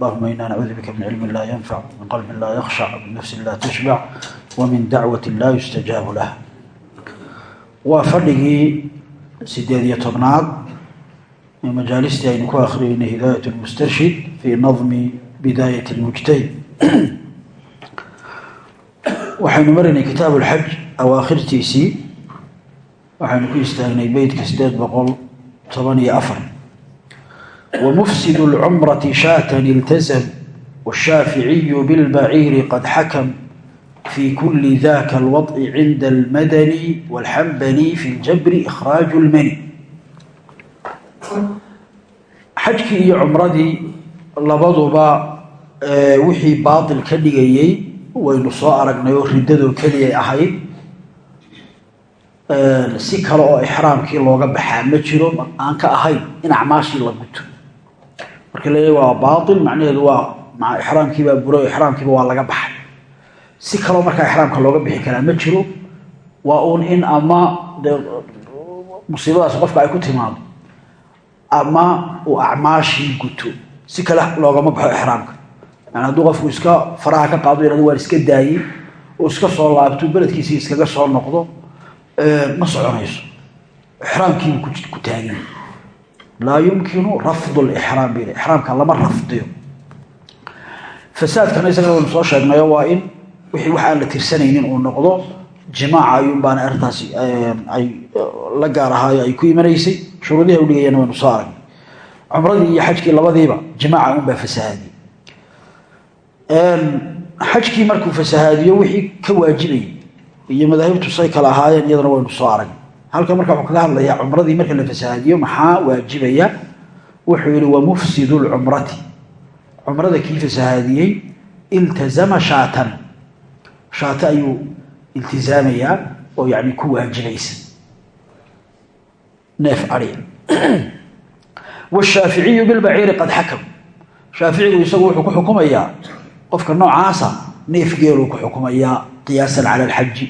اللهم إنا نعوذ بك من علم لا ينفع من قلب لا يخشع ومن نفس لا تشبع ومن دعوة لا يستجاب لها وفرقي سيدية طبناد من مجالستي أين كو أخرين هداية المسترشد في نظم بداية المجتهد وحين مرني كتاب الحج أواخر تيسي وحين كو يستغني بيت كسداد بقول طبني أفر ومفسد العمرة شاة التزم والشافعي بالبعير قد حكم في كل ذاك الوضع عند المدني والحنبلي في الجبر إخراج المني xajkii iyo cumradii labaduba wixii baatil ka dhigayey waynu soo aragnay oo riddadoo keliyay ahayd si kale oo ixraamkii looga baxaa ma jiro aan ka ahayn in acmaashii la guto marka la waa baail macnaheedu waa ixraamkiibaa buro ixraamkiiba waa laga baxay. Si kaloo markaa ixraamka looga bixi karaa ma jiro. Waa uun in ama de musiibadaas qofka ay ku timaado ama uu acmaashii guto. Si kale loogama baxo ixraamka. Yani hadduu qofku iska faraha ka qaado yhahdo waan iska daayey oo iska soo laabto beledkiisii iskaga soo noqdo ma soconayso. Ixraamkiibu ku taagin laa yumkinu rafdu lixraam bil ixraamka lama rafdiyo. Fasaadkana isagana waynu soo sheegnayo waa in wixii wax aan la tirsanaynin uu noqdo jimaaca ayuun baana arrintaasi ay la gaar ahaayo ay ku imanaysay. Shuruudihi u dhigayana waynu soo aragnay. Cumradii iyo xajkii labadiiba jimaaca unbaa fasahaadiyey. Xajkii markuu fasahaadiyo wixii ka waajibayay iyo madaahibtu say kala ahaayeen iyadana waynu soo aragnay halka marka wuxuu kaga hadlayaa cumradii marka la fasahaadiyo maxaa waajibaya? Wuxuu yihi wamufsidu lcumrati cumrada kii fasahaadiyey iltazama shaatan. Shaata ayuu iltizaamayaa oo yani ku waajibaysa. Neef ariya washaaficiyu bilbaciiri qad xakam. Shaaficigu isagu wuxuu ku xukumayaa qofka noocaasa neef geeluu ku xukumayaa qiyaasan cala alxaji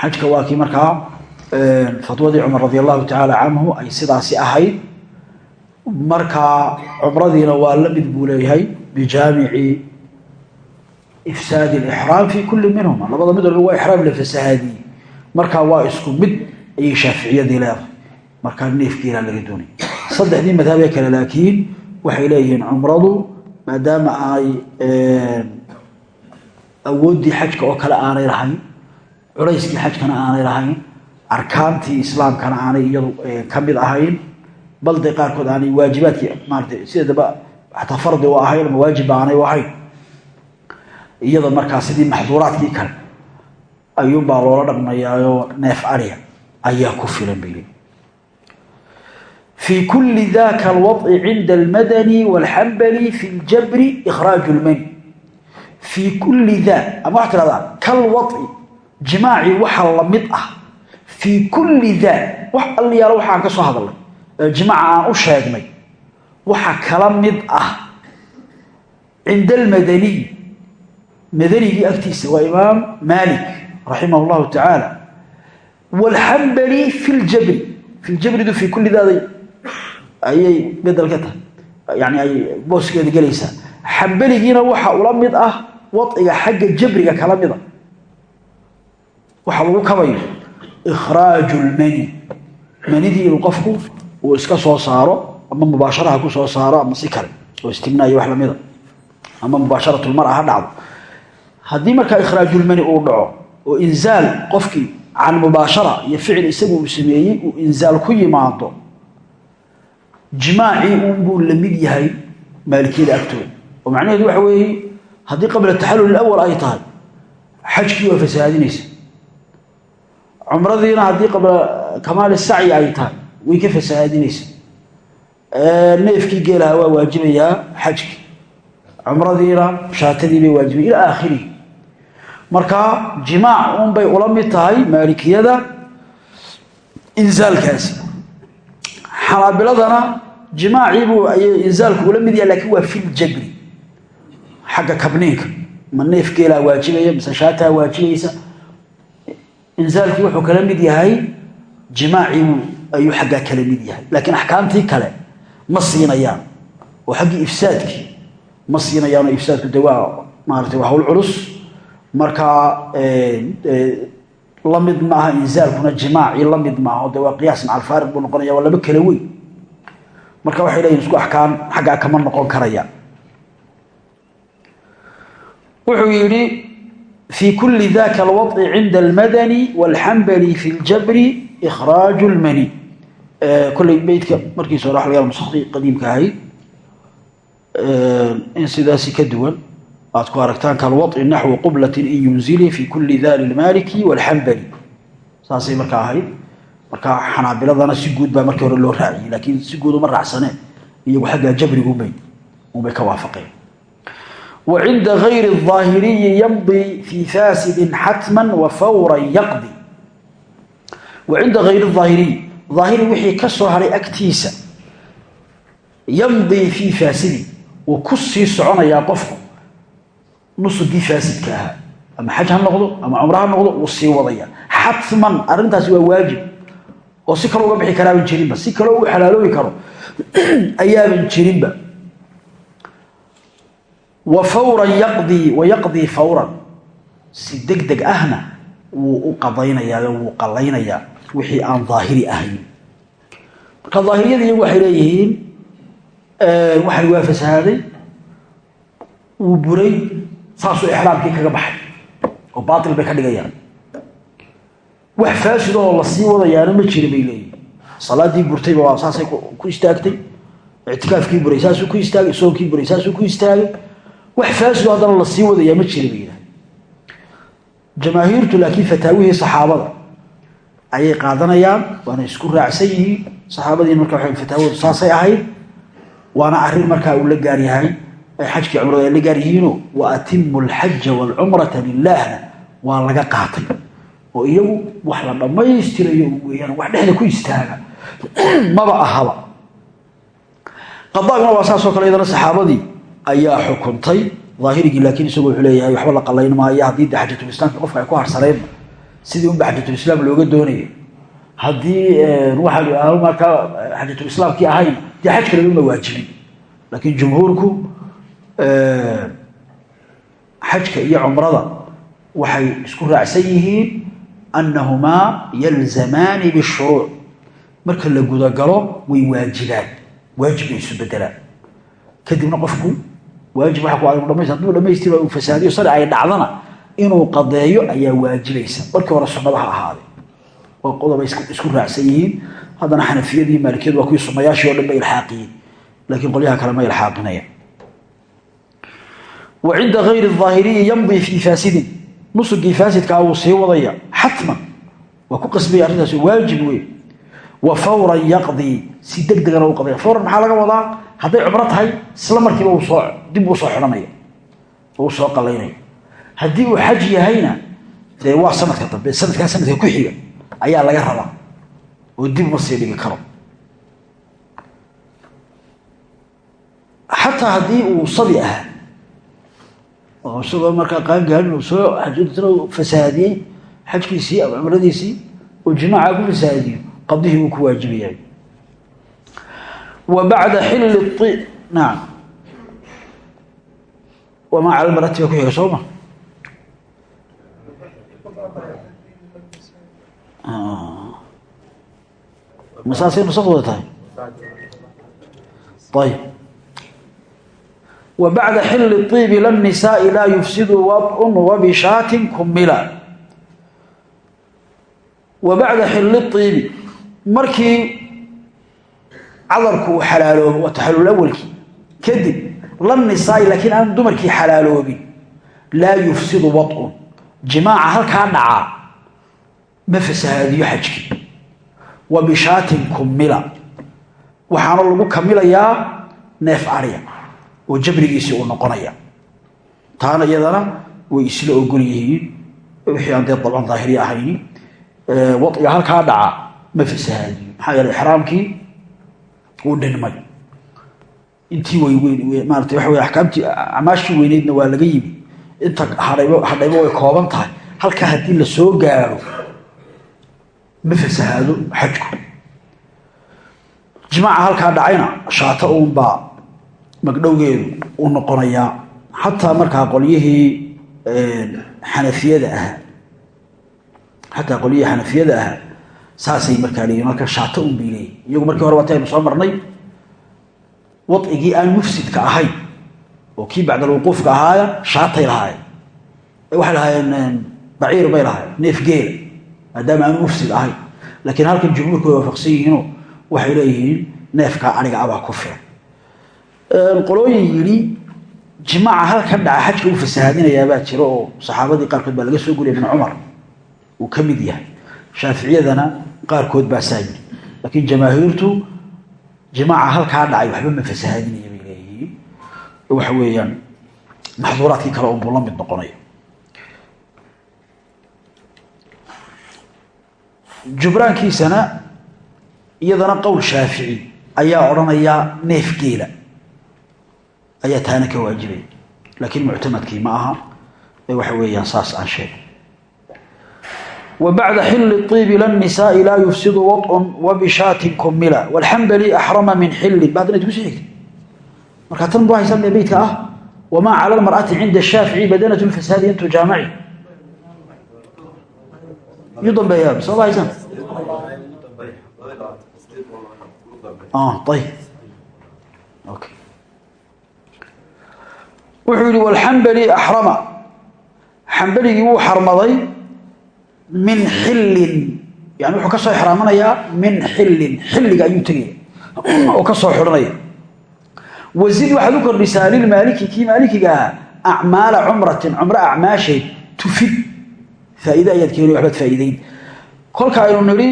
xajka waa kii markaa fatwadii cumar radi allahu tacaala canhu ay sidaasi ahayd. Markaa cumradiina waa la mid buu leeyahay bijaamici ifsaadi alixraam fi kulli minhuma. Labada mid walba waa ixraam la fasahaadiyey markaa waa isku mid ayay shaaficiyadii leedahay. Markaa neefgeelaa laga doonay. Saddexdii madhabee kale laakiin waxay leeyihiin cumradu maadaama ay awooddii xajka oo kale aanay lahayn culayskii xajkana aanay lahayn arkaantii islaamkana aanay iyadu eh, ka mid ahayn bal de qaarkood aanay waajibaadkii maarata sideedaba ataa fardi u ahayn ama waajibba aanay u ahayn. Iyada markaa sidii maxduuraadkii kale ayuunbaa loola dhaqmayaayoo neef ariga ayaa ku filan bay fii kulli daka alwaci cinda almadani walxambali fi ljabri ikhraaju lmani fii kulli da ama waxaa tirahdaa kalwaci jimaacii waxa la mid ah fii kulli daat wax alliyaalo waxa aan ka soo hadalnay. Ee jimaaca aan u sheegnay. Waxa kala mid ah cinda almadaniy madanigii agtiisa waa imaam maalik raximah llahu tacaala wlxambali fi ljabri fi ljabridu fii kulli daaday ayay bedel ka tahay. Yani ay booskeeda gelaysaa. Xambaligiina waxa ula mid ah wadciga xagga jabriga kala mida ah. waxa lagu kabayo ikhraaju lmani manidii inuu qofku uu iska soo saaro ama mubaasharaha ku soo saaro ama si kale oo istimnaayo wax lamida ama mubaasharatulmara ha dhacdo haddii markaa ikhraajulmani uu dhaco oo inzaal qofkii can mubaashara iyo ficil isagu uu sameeyey uu inzaal ku yimaado jimaacii unbuu la mid yahay maalikiyada agtooda oo macnaheedu cumradiina haddii qabla kamaal sacyi ay tahay way ka fasahaadinaysa neefkii geelaha waa waajibayaa xajki. Cumradiina shaatadii bay waajibay ilaa aakhirihi marka jimaac unbay ula mid tahay maalikiyada inzaalkaasi. Xanaabiladana jimaaciibuu ayay inzaalku ula mid yahay lakiin waa filjabri xagga kabniinka. Ma neef geelaa waajibaya mise shaataa waajibaysa inzaalkii wuxuu kala mid yahay jimaaciibuu ayuu xaggaa kala mid yahay. Laakiin axkaamtii kale ma siinayaan. Oo xaggii ifsaadkii ma siinayaanoo ifsaadku de waa maarata waa hawl culus. Markaa la mid maaha inzaalkuna jimaacii la mid maaha de waa qiyaas maca alfaariq buu noqonaya waa laba kala weyn. Marka waxay leeyihiin isku axkaam xaggaa kama noqon karaya. Wuxuu yidhi fii kuli daka alwaطi cinda almadani wاlxambali fi اljabri ikhraaju اlmani kolley beydka markiisa hore waxa laga nusakhdii qadiimka ahayd in sidaasi ka duwan aad ku aragtaan kalwaطi naxwi qublatin in yunzili fi kuli da lilmaliki wاlxambali saasay markaa ahayd marka xanaabiladana si guud baa markii hore loo raaciyey laakiin si guud uma raacsaneen iyagu xaggaa jabriguunbay unbay ka waafaqeen wa cinda gayri الظaahiriyi yamdi fii fasidin xatma wa fawra yaqdi wa cinda gayri الظaahiriyi aahiri wixii ka soo haray agtiisa yamdi fii faasidin wuu ku sii soconayaa qofku nusugii faasidka ahaa ama xaj ha noqdo ama cumro ha noqdo wuu sii wadaya xatman arrintaasi waa waajib oo si kale uga bixi karaaban jirinba si kaleo u xalaaloobi karo ayaaban jirinba wa fawran yaqdii wa yaqdii fawran. Si deg deg ahna wuu u qadaynayaa wuu qalaynayaa wixii aan daahiri ahayn. Marka daahiriyada iyagu waxay leeyihiin waxay waa fasahaaday wuu buray saasuu ixraamkii kaga baxay oo baatil bay ka dhigayaan. Wax faasid oo la sii wadayaana ma jira bay leeyihiin salaadii burtayba waa saasay ku istaagtay ictikaafkii buray wax faasido haddana la sii wadayaa ma jira bay yidhaha jamaahiirtu laakiin fataawihii saxaabada ayay qaadanayaan waana isku raacsan yihiin. Saxaabadii marka waa fataawadu saasay ahayd waana arrin markaa uu la gaar yahay. Xajkii cumrada ay la gaar yihiino wa atimu alxaja waalcumrata lilaahna waa laga qaatay. Oo iyagu wax la dhammaystirayo weyaan wax dhexda ku istaaga. Maba ahaba. Qadaagna waa saasoo kale ayaa xukuntay. Daahirigii laakiin isagu wuxuu leeyahay waxba la qalayn maayo haddii de xajatulislaamka qofka ay ku harsaneenba sidii unba xajatulislaam looga doonaya haddii waxaa markaa xajatulislaamkii ahayn dee xaj kale uma waajibin. Laakiin jumhuurku xajka iyo cumrada waxay isku raacsan yihiin annahumaa yalzamaani bishuruuc. Marka la gudagalo way waajibaan waajib bay isu bedelaan kadibna qofku waajib waa hadduu dhamaystira uu fasaadiyo sari ay dhacdana inuu qadeeyo ayaa waajibaysa. Markii hore sunnadaha ahaaday oo qodoba isku raacsan yihiin. Haddana xanafiyadii maalikiyadu waa kuwii sunnayaashii o dhan ba ilxaaqiyeen. Laakiin qolyaha kale ma ilxaaqinayaan. Wa gayri aahiriyi yamdi fii faasidin nusugii faasidkaa wuu sii wadaya. Xatman. Waa ku qasbaya arrintaas waajib wey wa fawran yaqdii si deg degana u qadaya. Fawran maxaa laga wadaa? Hadday cumro tahay isla markiiba uu soo dib uu soo xidhanaya. Oo uu soo qalaynaya. Haddii uu xaj yahayna dee waa sanadka dambe. Sanadkaa sanadka ku xiga ayaa laga rabaa. Oo dib uma sii dhigi karo. Xataa haddii uu sabi ahaa oo isagoo markaa qaangaarin uu soo xajtana fasaadiyey xajkiisii ama cumradiisii oo jimaaca ku fasaadiyo qadihii uu ku waajibayahay wa bacda xilli i naam. Wamaa cala marati ba ku xiga sooma masaasay nusakooda tahay? Ayb wa bacda xilli iibi lanisaai laa yufsidu wadcun wabishaatin kumila wa bacda xilli markii cadarku uu xalaaloobo waa taxalul awalkii. Kadib lanisaai laakiin aan dumarkii xalaaloobin laa yufsidu wadcun jimaaca halkaa dhacaa ma fasahaadiyo xajkii. Wa bishaatin kumila waxaana lagu kamilayaa neef ariya oo jabrigiisii uu noqonaya taana iyadana way isla ogol yihiin. Wixii aan dee dabcan daahiri ahayni waiga halkaa dhaca ma fasahaadiyo maxaa yeele ixraamkii uu dhinmay. Intii maarata waxa wey axkaamtii acmaashii weyneydna waa laga yimi. Inta hadhaybo hadhaybo way kooban tahay. Halkaa haddii la soo gaaro ma fasahaado xajku. Jimaaca halkaa dhacayna shaato uunbaa magdhowgeedu u noqonayaa. Xataa markaa qolyihii xanafiyada ahaa. Xataa qolyihii xanafiyada ahaa saasay markaa leeyihiin marka shaato un bay leeyihiin iyagu markii hore waataynu soo marnay wadcigii aan mufsidka ahayn oo kii bacdalwuquufka ahaaya shaatay lahaayeen. Waxay lahaayeen baciir bay lahaayeen neef geela maadaama aanu mufsid ahayn laakiin halkan jumhuurku way waafaqsan yihiinoo waxay leeyihiin neefkaa aniga abaa ku filan. Qolooyin yidhi jimaaca halkan dhaca xajka u fasahaadinayaabaa jiro oo saxaabadii qaarkood baa laga soo guriya ibn cumar. Uu ka mid yahay. Shaaficiyadana qaarkood baa yidhi laakiin jamaahiirtu jimaaca halkaa dhacay waxba ma fasahaadinaya bay leeyihiin. Waxa weeyaan maxduuraadkii kale unbuu la mid noqonaya. Jubraankiisana iyadana qowl shaafici ayaa odhanaya neef geela ayaa taana ka waajibay. Laakiin muctamadkii ma aha. Ee waxa weeyaan saas aan sheegay وبعد حل الطيب للنساء لا يفسد وطء وبشاة كملا والحنبلي أحرم من حل بعد أن تقول marka tan buu haysan beedka ah wama ala almar'ati 'inda ash-shafi'i badanatu al-fasad intu jami'i yudon bayab soo haysan ah طيب اوكي wuxuu yiri wal hanbali ahrama hanbaligi wuu xarmaday min xillin. Yani wuxuu ka soo min xillin. Xilliga ayuu tagay oo ka soo xiranaya wazid waxaad u kordhisaa lilmaaliki kii maalikiga ahaa acmaala cumratin cumro acmaasheed tufid. Faa'iide ayaad keeni waxbaad faa'iideyn kolka aynu nidhi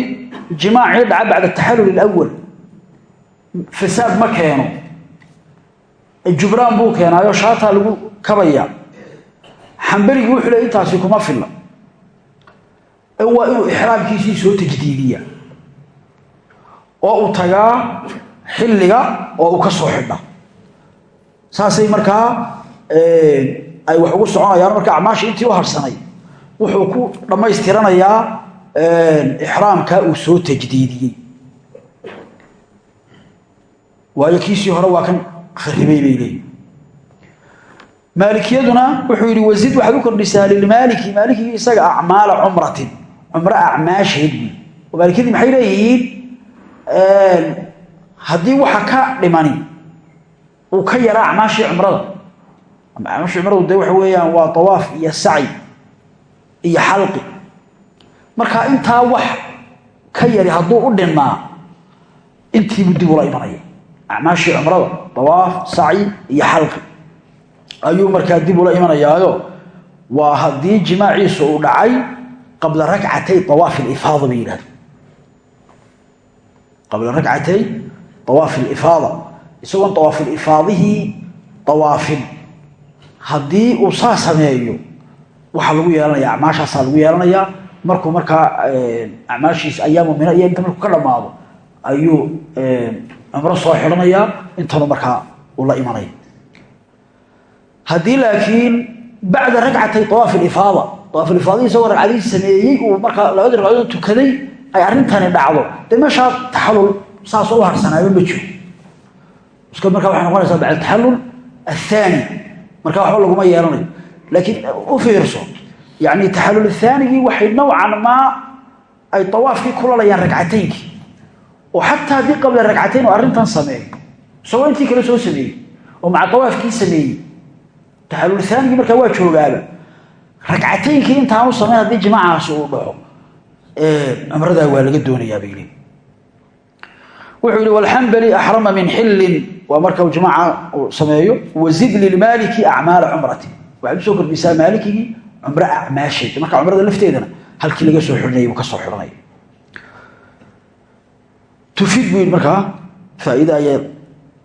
jimaacii dhaca bacda taxallul ilawal fasaad ma keeno. Jubraan buu keenaayo shaataa lagu kabaya. Xambarigii wuxuu leey intaasi kuma filla waa inuu ixraamkiisii soo tajdiidiya oo uu tagaa xilliga oo uu ka soo xidha. Saasay markaa ay wax ugu soconayaan. Marka acmaasha intii u harsanay wuxuu ku dhammaystiranayaa ixraamka uu soo tajdiidiyey. Waayo kiisii hore waa kan kharibay bay leeyihiin maalikiyaduna wuxuu yidhi wasid waxaad u kordhisaa lilmaaliki maalikigii isaga acmaala cumratin cumro acmaasheed bu maalikiyadii maxay leeyihiin? Haddii waxa ka dhimani uu ka yaraa acmaashii cumrada. Acmaashii cumradu dee waxa weeyaan waa tawaaf iyo saci iyo xalqi. Marka intaa wax ka yari hadduu u dhinmaa intiibuu dib ula imanaya. Acmaashii cumrada tawaaf saci iyo xalqi. Ayuu markaa dib ula imanayaayo. Waa haddii jimaaciisu uu dhacay qabla rakcatay tawaaf ilifaada bay yidhahda qabla rakcatay tawaaf ilifaada isagoon tawaafilifaadihii tawaafin haddii uu saa sameeyo waxaa lagu yeelanaya acmaashaasaa lagu yeelanayaa. Markuu markaa acmaashiisa ayaamu mina iyo inta markuu ka dhammaado ayuu cumro soo xidhanayaa intanu markaa uu imanaya haddii laakiin bacda ragcatay awaaf ilifaada awaaf ilifaadihii isagoo ragcadihi sameeyey uu markaa labadii ragcadood tukaday ay arrintani dhacdo. Dee meeshaa taxalul saasoo u harsanaayo ma jiro. Iska markaa waxay noqonaysaa bacda taxallul athaani. Marka waxba laguma yeelanayo. Laakiin u fiirso yani taxallul athaanigii waxay nowcan maa ay tawaafkii kulalayaan ragcataynkii. Oo xataa haddii qabla ragcatayn oo arrintan sameeyo isagoo intii kale soo sameeyey oo maca tawaafkii sameeyey taxallul athaanigii markaa waa joogaaba ragcataynkii intaanu samayn haddii jimaacaasi uu dhaco cumradaa waa laga doonayaa bay leeyihiin wuxuu yihi wlxambali axrama min xillin. Waa marka uu jimaaca uu sameeyo. Wazid lilmaaliki acmaala cumrati. Waxaad u soo kordhisaa maalikigii cumro acmaasheed. Marka cumrada lafteedana halkii laga soo xidhanayay buu ka soo xidhanaya tufid buu yidhi markaa. Faa'iide ayaa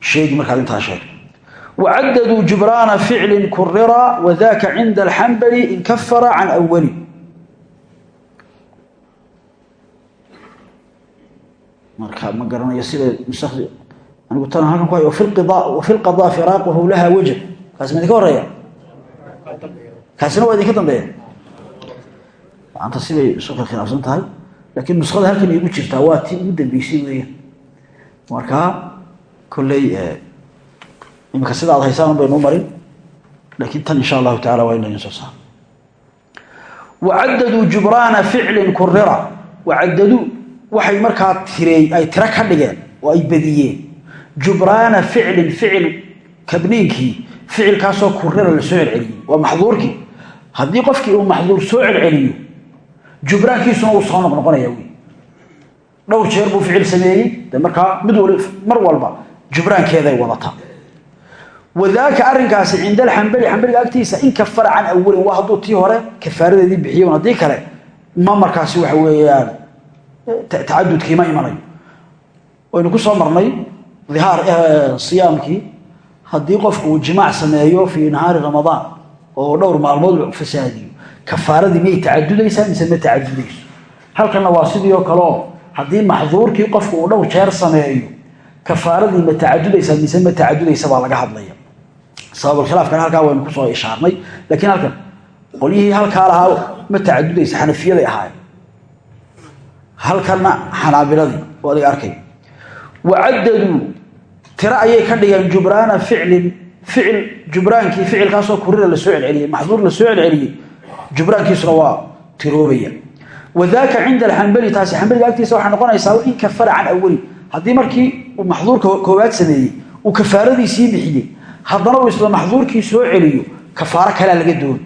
sheegi markaad intaa sheegto wacadaduu jubraana ficlin kurira wadaka cinda alxambali in kafara can awali marka ma garanayo sida anigu tan halkan ku hay wafi lqadaa firaaquhu laha wajh kaasi ma idinka horreeya kaasina waa idinka dambeeya maanta siday isu khilaafsan tahay laakiin nuskhada halkan igu jirtaa waa tii ugu dambeysay weeyaan markaa kolley imika sida ad haysaan baynuu marin laakiin tan insha allahu tacala waa in soo saaro wacadaduu jubraana ficlin kurira wacadaduu waxay markaa tirey ay tiro ka dhigeen oo ay badiyeen. Jubraana ficlin ficil kabniinkii ficilkaasoo kurira la soo celceliyey waa maxduurkii. Haddii qofkii uu maxduur soo celceliyo jubraankiisuna uu soo noqnoqonaya wy dhowr jeer buu ficil sameeyey de markaa mid mar walba jubraankeeday wadataa wadaaka arrinkaasi cinda alxambali xambaliga agtiisa in kafara can awalin waa hadduu tii hore kafaaradeedii bixiyo haddii kale ma markaasi waxa weeyaan tacadudkii ma imanayo waynu ku soo marnay dihaar siyaamkii haddii qofku uu jimaac sameeyo fii nahaari ramadaan oo dhowr maalmood fasaadiyo kafaaradii miyay tacadudaysaa mise ma tacadudayso halkanna waa sidii oo kaleo haddii maxduurkii qofku uu dhowr jeer sameeyo kafaaradii ma tacadudaysaa mise sababulkhilaafkan halkaa waynu ku soo ishaarnay. Laakiin halkan qolyihii halkaa lahaa ma tacadudaysa xanafiyaday ahaayeen. Halkanna xanaabiladii adiga arkay. Wacadaduu tiro ayay ka dhigeen jubraana ficlin ficil jubraankii ficilkaasoo kurira la soo celceliyey maxduur la soo celceliyey. Jubraankiisuna waa tiroobaya. Wadaaka cinda alxambali taasi xambaliga agtiisa waxay noqonaysaa in kafara can awali. Haddii markii uu maxduurka koowaad sameeyey uu kafaaradiisii bixiyey haddana uu isla maxduurkii soo celiyo kafaaro kalea laga dooni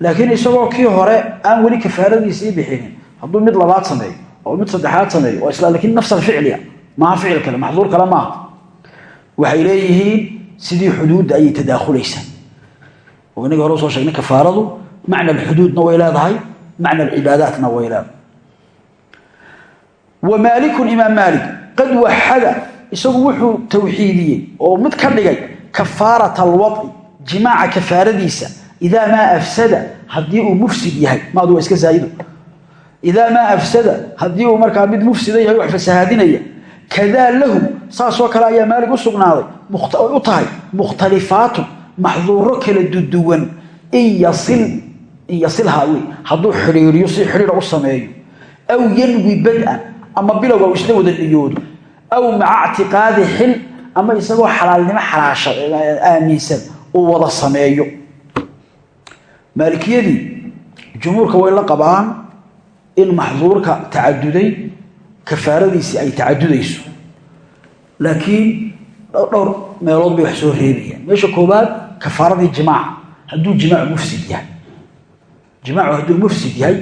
laakiin isagoo kii hore aan weli kafaaradiisii bixinin hadduu mid labaad sameeyo oo mid saddexaad sameeyo oo isla laakiin nafs alficliya maaha ficil kale maxduur kale maaha. Waxay leeyihiin sidii xuduudda ayay tadaakulaysaa. Oo inagii hore u soo sheegnay kafaaradu macna alxuduudna way leedahay macna alcibaadaatna way leedahay. Wa maalikun imaam maalik qad waxada isagu wuxuu tawxiidiyey oo mid ka dhigay kafaarat alwadci jimaaca kafaaradiisa idaa maa afsada haddii uu mufsid yahay maadu waa iska zaa'ido idaa maa afsada haddii uu markaa mid mufsida yahay wax fasahaadinaya kadaa lahu saasoo kale ayaa maalig u sugnaaday u tahay mukhtalifaatun maxduuro kala duduwan in yasil in yasilhaa wey hadduu xidhiiriyo si xidhiira u sameeyo aw yanwi bad-an ama bilowga uu isla wada niyoodo ama isagoo xalaalnimo xalaasha aaminsan uu wada sameeyo. Maalikiyadii jumhuurka way la qabaan in maxduurka tacaduday kafaaradiisii ay tacadudayso. Laakiin dhowr meelood bay wax soo reebayaan meesha koowaad kafaaradii jimaaca hadduu jimaacu mufsid yahay. Jimaacu hadduu mufsid yahay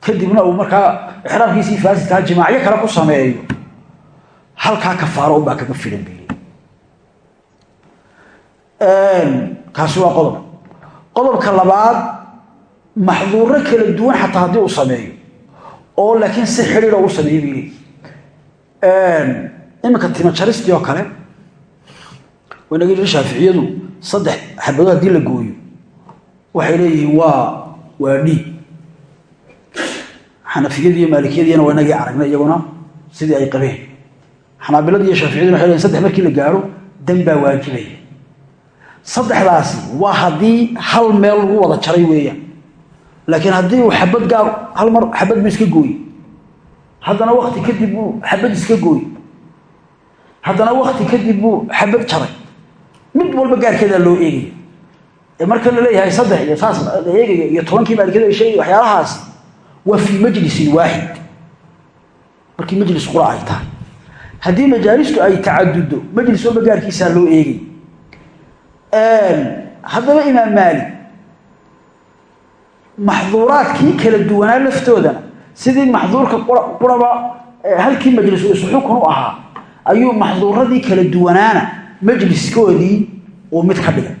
kadibna uu markaa ixraamkiisii faasidkaa jimaacyo kale ku sameeyo halkaa kafaaro unbaa kaga filan bay kaasi waa qodob qodobka labaad maxduuro kala duwan xataa haddii uu sameeyo oo laakiin si xidhiidho u sameeyo bay leeyihi iminka timajaristii oo kale waynaga yidhi shaaficiyadu saddex xabadood haddii la gooyo waxay leeyihiin waa waa dhiig. Xanafiyadii iyo maalikiyadiina waa inagii aragnay iyaguna sidii ay qabeen xanaabiladii iyo shaaficiyaduna waxay leeyihiin saddex markii la gaaro dan baa waajibaya. Saddexdaasi waa haddii hal meel lagu wada jaray weeyaan. Laakiin haddii uu xabad gaar hal mar xabad buu iska gooye haddana wakti kadib buu xabad iska gooye haddana wakti kadib buu xabad jaray. Mid walba gaarkeedaa loo eegaya. Ee marka la leeyahay saddex iyo saas la eegaya iyo tobankii maalikada ay sheegaya waxyaalahaasi waa fii majlisin waaxid markii majlis qura ay tahay haddii majaalistu ay tacaduddo majlis walba gaarkiisaa loo eegay. Haddaba imaam maalik maxduuraadkii kala duwanaa laftoodana sidii maxduurka quraba halkii majlis isu xukun u ahaa ayuu maxduuradii kala duwanaana majliskoodii uu mid ka dhigay.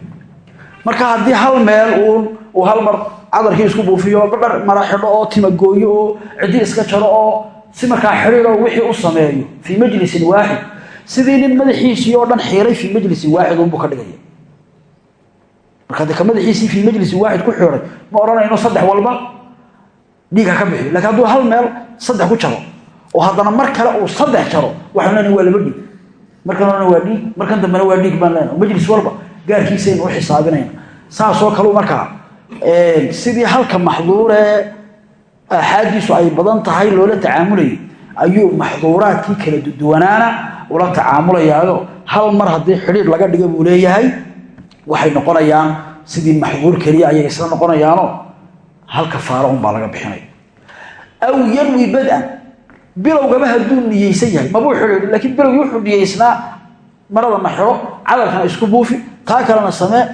Marka haddii hal meel uun uu hal mar cadarkii isku buufiyo badhar mara xidho oo timagooyo oo ciddi iska jaro oo si markaa xidhiidho wixii u sameeyo fii majlisin waaxid sidii nin madaxiisii oo dhan xiiray fii majlisin waaxid unbuu ka dhigaya. Marka de ka madaxiisii fii majlisin waaxid ku xiray ma odhanayno saddex walba? Dhiig ha ka bixiyo lakiin hadduu hal meel saddex ku jaro oo haddana mar kale uu saddex jaro waxaan waa laba dhiig markan waa dhiig markan dambena waa dhiig baan leenahay. Majlis walba gaarkiisaynu u xisaabinayna. Saasoo kaleu markaa sidii halka maxduuree aaxaadiisu ay badan tahay loola tacaamulayay ayuu maxduuraadkii kala duwanaana ula tacaamulayaayo hal mar haddii xidhiir laga dhiga buu leeyahay waxay noqonayaan sidii maxduur keliya ayay isla noqonayaano. Hal kafaaro unbaa laga bixinaya aw yanwi bad-an. Bilowgaba hadduu niyeysan yahay. Mabuu xidhiidhin lakiin bilowgii wuxuu niyeysnaa maradana xiro cadalkana isku buufi. Taa kalena samee.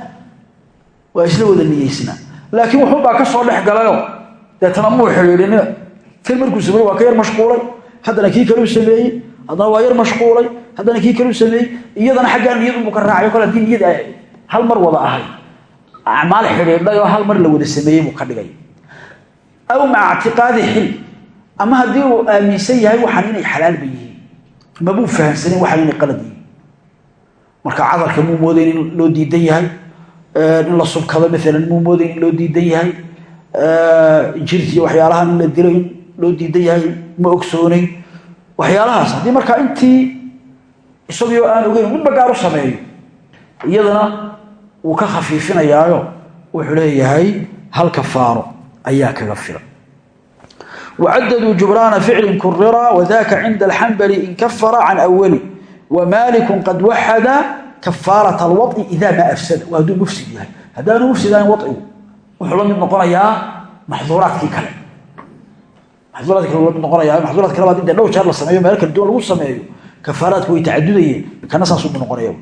Waa isla wada niyeysnaa laakiin wuxuunbaa ka soo dhex galayo deetana muu xidhiidhin kan markuu sameeyey waa ka yar mashquulay. Haddana kii kaleu sameeyey haddana waa yar mashquulay. Haddana kii kaleu sameeyey iyadana xaggaa niyadunbuu ka raacayo kole haddii niyad ay hal mar wada ahay acmaal xidhiidhay oo hal mar la wada sameeyey buu ka dhigay. Aw maca ictiqaadi xil ama haddii uu aaminsan yahay waxaan inay xalaalba yihiin mabuu fahamsanin waxaan inay qalad yihiin. Marka cadarka muu moodayn in loo diidan yahay? In la subkado maalan muu moodayn in loo diidan yahay jirti waxyaalahan in la dilo in loo diidan yahay ma ogsoonayn. Waxyaalahaas haddii markaa intii isagoo aan ogeyn midba gaar sameeyo iyadana wuu ka khafiifinayaayo. Wuxuu leeyahay hal kafaaro ayaa kaga filan. wacadaduu jubraana ficlin kurira wadaka cinda alxambali in kafara can awali wamaaliku qad waxada kafaarat alwaci ida maa afsada waa hadduu mufsid yahay haddaanu mufsid ahayn wuxuu la mid noqonayaa maxduuraadkii kale. Maxduuraadki kale la mid noqonaya maxduuraad kale baad inta dhowr jeer la sameeyo meel kala duwan lagu sameeyo kafaaraadku way tacadudayeen kana saasuu noqonaya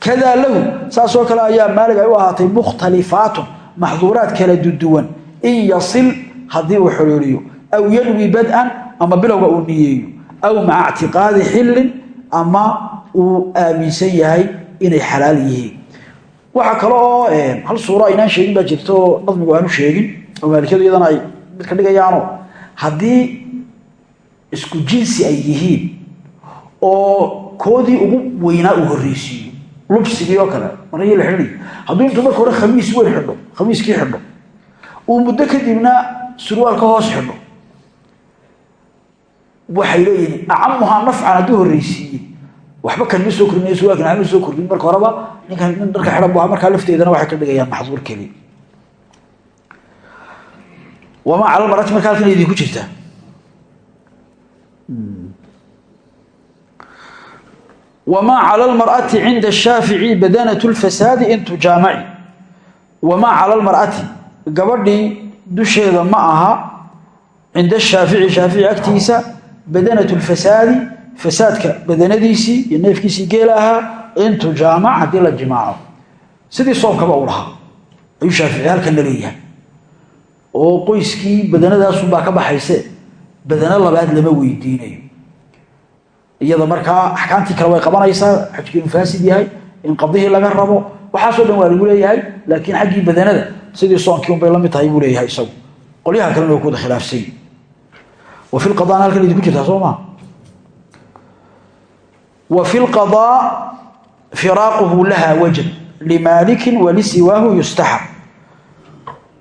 kadaa lahu saasoo kale ayaa maalig ay u ahaatay mukhtalifaatun maxduuraad kala duduwan in yasil haddii uu xiriiriyo aw yanwi bad-an ama bilowga uu niyeeyo aw maca ictiqaadi xillin ama uu aaminsan yahay inay xalaal yihiin waxaa kale oo hal suuro aynaan sheegin baa jirta oo aanu sheegin oo maalikadu iyadana ay mid ka dhigayaano haddii isku jinsi ay yihiin oo koodii ugu weynaa uu horreysiiyo lubsigii oo kale marayii la xidhanayo hadduu intuu marka hore khamiis weyn xidho khamiiskii xidho uu muddo kadibna surwaal ka hoos xidho waxay leeyihiin acamuhaa nafcan hadduu horreysiiyey waxba kanma soo kordhin surwaalkan ama soo kordhin. Marka horeba ninkan nin dharka xidhan bu markaa lafteedana waxay ka dhigayaan maxduur keliya wamaa cala marati marka halkan idinku jirta. Wamaa cala lmar'ati cinda shaafici badanat lfasaadi in tujaamaci. Wamaa cala lmar'ati gabadhii dusheeda ma aha cinda shaafici shaafici agtiisa badanat lfasaadi fasaadka badanadiisii iyo neefkiisii geela ahaa in tujaamac haddii la jimaaco sidii soomkaba uu lahaa. Ayuu shaafici halkanna leeyahay. Oo qoyskii badanadaasunbaa ka baxayse badano labaad lama weydiinayo. Iyada markaa axkaamtii kale way qabanaysaa xajkii inuu faasid yahay in qadihii laga rabo waxaasoo dhan waa lagu leeyahay laakiin xaggii badanada sidii soonkii unbay la mid tahay buu leeyahay isagu. Qolyaha kalena way ku wada khilaafsany wa fi lqadaana halkan idinku jirtaa soo maa wa fi firaaquhu laha wajab limaalikin walisiwaahu yustaxab.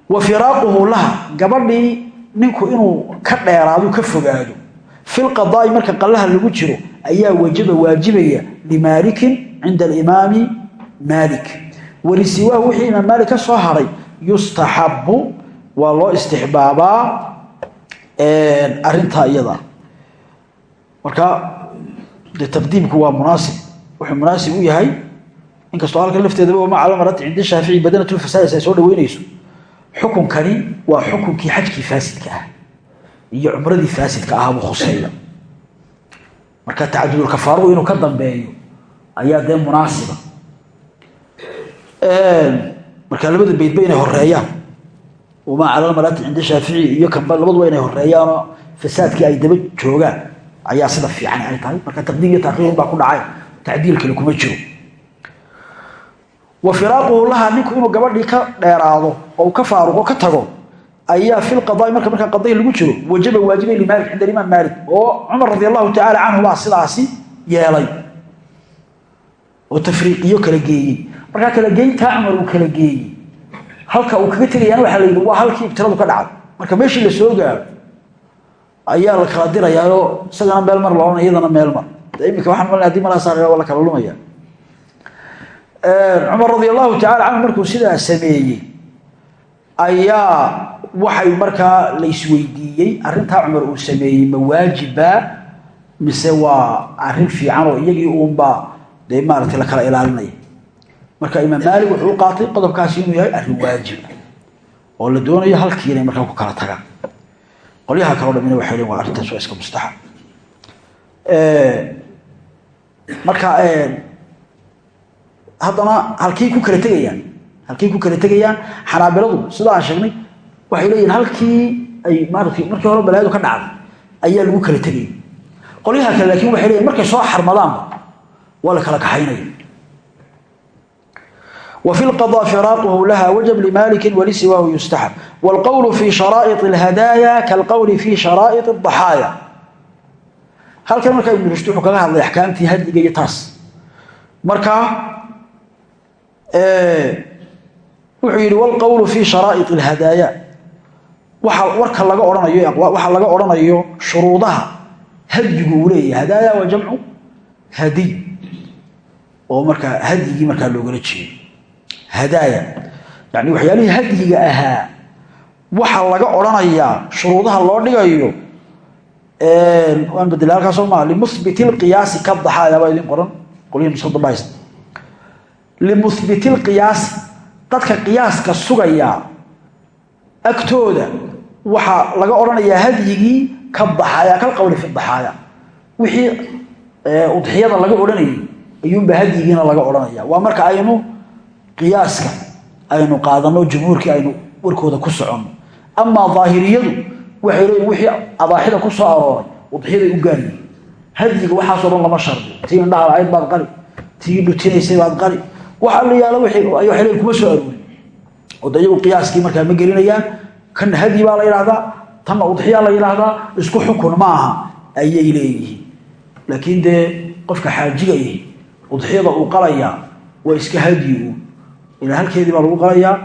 Wa firaaquhu laha gabadhii ninku inuu ka dheeraado ka fogaado filqadaai marka qallaha lagu jiro ayaa wajaba waajibaya limaalikin cinda alimaami maalik. Walisiwaahu wixii imaam maalik ka soo haray yustaxabu waa loo istixbaabaa arintaa iyada. Marka de taqdiimku waa munaasib wuxuu munaasib u yahay inkastoo halkan lafteedaba wama cala marati cinda shaafici badanatulfasaadis ay soo dhaweynayso xukunkani waa xukunkii xajkii faasidka ah iyo cumradii faasidka ahaa buu khuseeya marka tacadudulkafaaruhu inuu ka dambeeyo ayaa dee munaasiba. Marka labada beydba inay horeeyaan wamaa cala lmaraati cinda shaafici iyo kanba labaduba inay horeeyaanoo fasaadkii ay daba joogaan. Ayaa sida fiican ay tahay. Marka taqdiim iyo taakhiirun baa ku dhacay tacdiil kale kuma jiro. Wa firaaquhu laha ninku inuu gabadhii ka dheeraado oo ka faaruqo ka tago ayaa fi lqadaai marka markaa qadaya lagu jiro wajaba waajibay limaalik cinda alimaam maalik oo cumar radi allahu tacala canhu sidaasi yeelay. Oo tafriiqiyo kala geeyey. Markaa kala geyntaa cumar uu kala geeyey. Halka uu kaga tegayaan waxaa la yidhi waa halkii ibtiradu ka dhacday marka meeshii la soo gaaro ayaa la kala dirayaaoo isagana meel mar loodhan iyadana meel mar imika waxaan mal haddii malaa saar waa la kala lumaya. Cumar radi allahu tacala canhu markuu sidaa sameeyey ayaa waxay markaa la isweydiiyey arrintaa cumar uu sameeyey ma waajiba mise waa arrin fiican oo iyagii uunbaa dee maaragtay la kala ilaalinaya. Marka imaam maalik wuxuu u qaatay qodobkaasi inuu yahay arrin waajib oo la doonayo halkii inay markaa ku kala tagaan. Qolyaha kaleo dhamina waxay leein waa arrintaas waa iska mustaxab marka haddana halkii ku kala tegayaan halkii ku kala tegayaan xanaabiladu sida aan sheegnay waxay leeyihin halkii ay maarata markii hore balaayadu ka dhacday ayaa lagu kala tegaya qolyaha kale laakiin waxay leeyihin markay soo xarmadaanba waa la kala kaxaynaya وفي القضاء فراقه لها وجب لمالك ولسواه يستحب والقول في شرائط الهدايا كالقول في شرائط الضحايا halkan markaa ibnurushd wuxuu kaga hadlay axkaamtii hadyiga iyo taas. Markaa wuxuu yidhi wlqowlu fii sharaa'iط اlhadaaya warka laga ohanayo waxa laga odhanayo shuruudaha hadyigu uu hadaaya waa jamcu hadiy oo markaa hadyigii markaa loogala jeedo. Hadaaya yani waxyaalihii hadyiga ahaa waxa laga odhanayaa shuruudaha loo dhigayo waan bedela halkaa soo maa limuhbit lqiyaasi ka daxaaya baa idin qoran qolyihi nusada bahaysta limuhbit lqiyaasi dadka qiyaaska sugaya agtooda waxaa laga odhanayaa hadyigii ka daxaaya kal qowli fi daxaaya wixii udxiyada laga odhanayay ayuunbaa hadyigiina laga odhanaya waa marka aynu qiyaaska aynu qaadano jumhuurkii aynu warkooda ku soconno amaa daahiriyadu waxay leeyiin wixii adaaxida ku soo arooray udxiyaday u gaaryihin hadyiga waxaasoo dhan lama shardiyo tii indhaha lahayd baad qali tii dhutinaysay baad qali waxa la yaalo waxay leeyiin kuma soo aroorin oo qiyaaskii markaa ma gelinayaan. Kan hadyi baa la yidhaahdaa tanna udxiyaa la yidhaahdaa isku xukun ma aha ayay leeyihiin. Laakiin dee qofka xaajigaya udxiyada uu qalayaa waa iska hadyigu. Ilaa halkeedii baa lagu qalayaa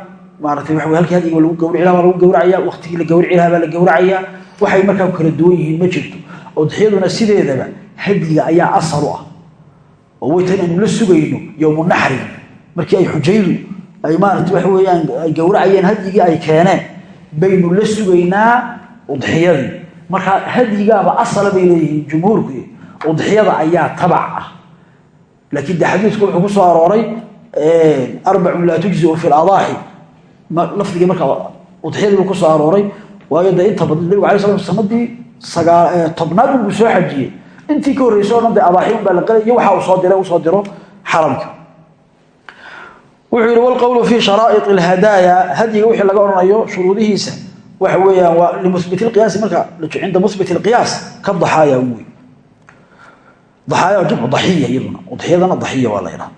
maaratay waa halkii hadiga lagu gawrici laha baa lagu gawracaya waktigii la gawrici lahaa baa la gawracayaa waxay markaa kala duwan yihiin ma jirto. Udxiyaduna sideedaba hadiga ayaa asal u ah. Oo weyta inaynu la sugayno yowmu naxri markii ay xujaydu ay maarata waxa weeyaan ay gawracayeen hadyigii ay keeneen baynu la sugaynaa udxiyadii marka hadyigaaba asala bay leeyihiin jumhuurku udxiyada ayaa tabac ah. Laakiin de xadiisku wuxuu ku soo arooray arbacun laa tujziu fi ladaaxi lafdigii markaa udxiyadiibu ku soo arooray waayo dee inta badan nabigu alay slam sanadii sagaa tobnaad unbuu soo xajiyey intii ka horreysay o dhan dee adaaxi un baa la qalay iyo waxa uu soo diray usoo diro xaramka wuxuu yihi walqowlu fi sharaa'id alhadaaya hadyiga wixii laga odhanayo shuruudihiisa waxa weeyaan waa limuhbit lqiyaasi marka cinda muhbit lqiyaas ka daxaaya wey daxaaya jamcu daxiya iyaduna udxiyadana daxiya waa la yidhaha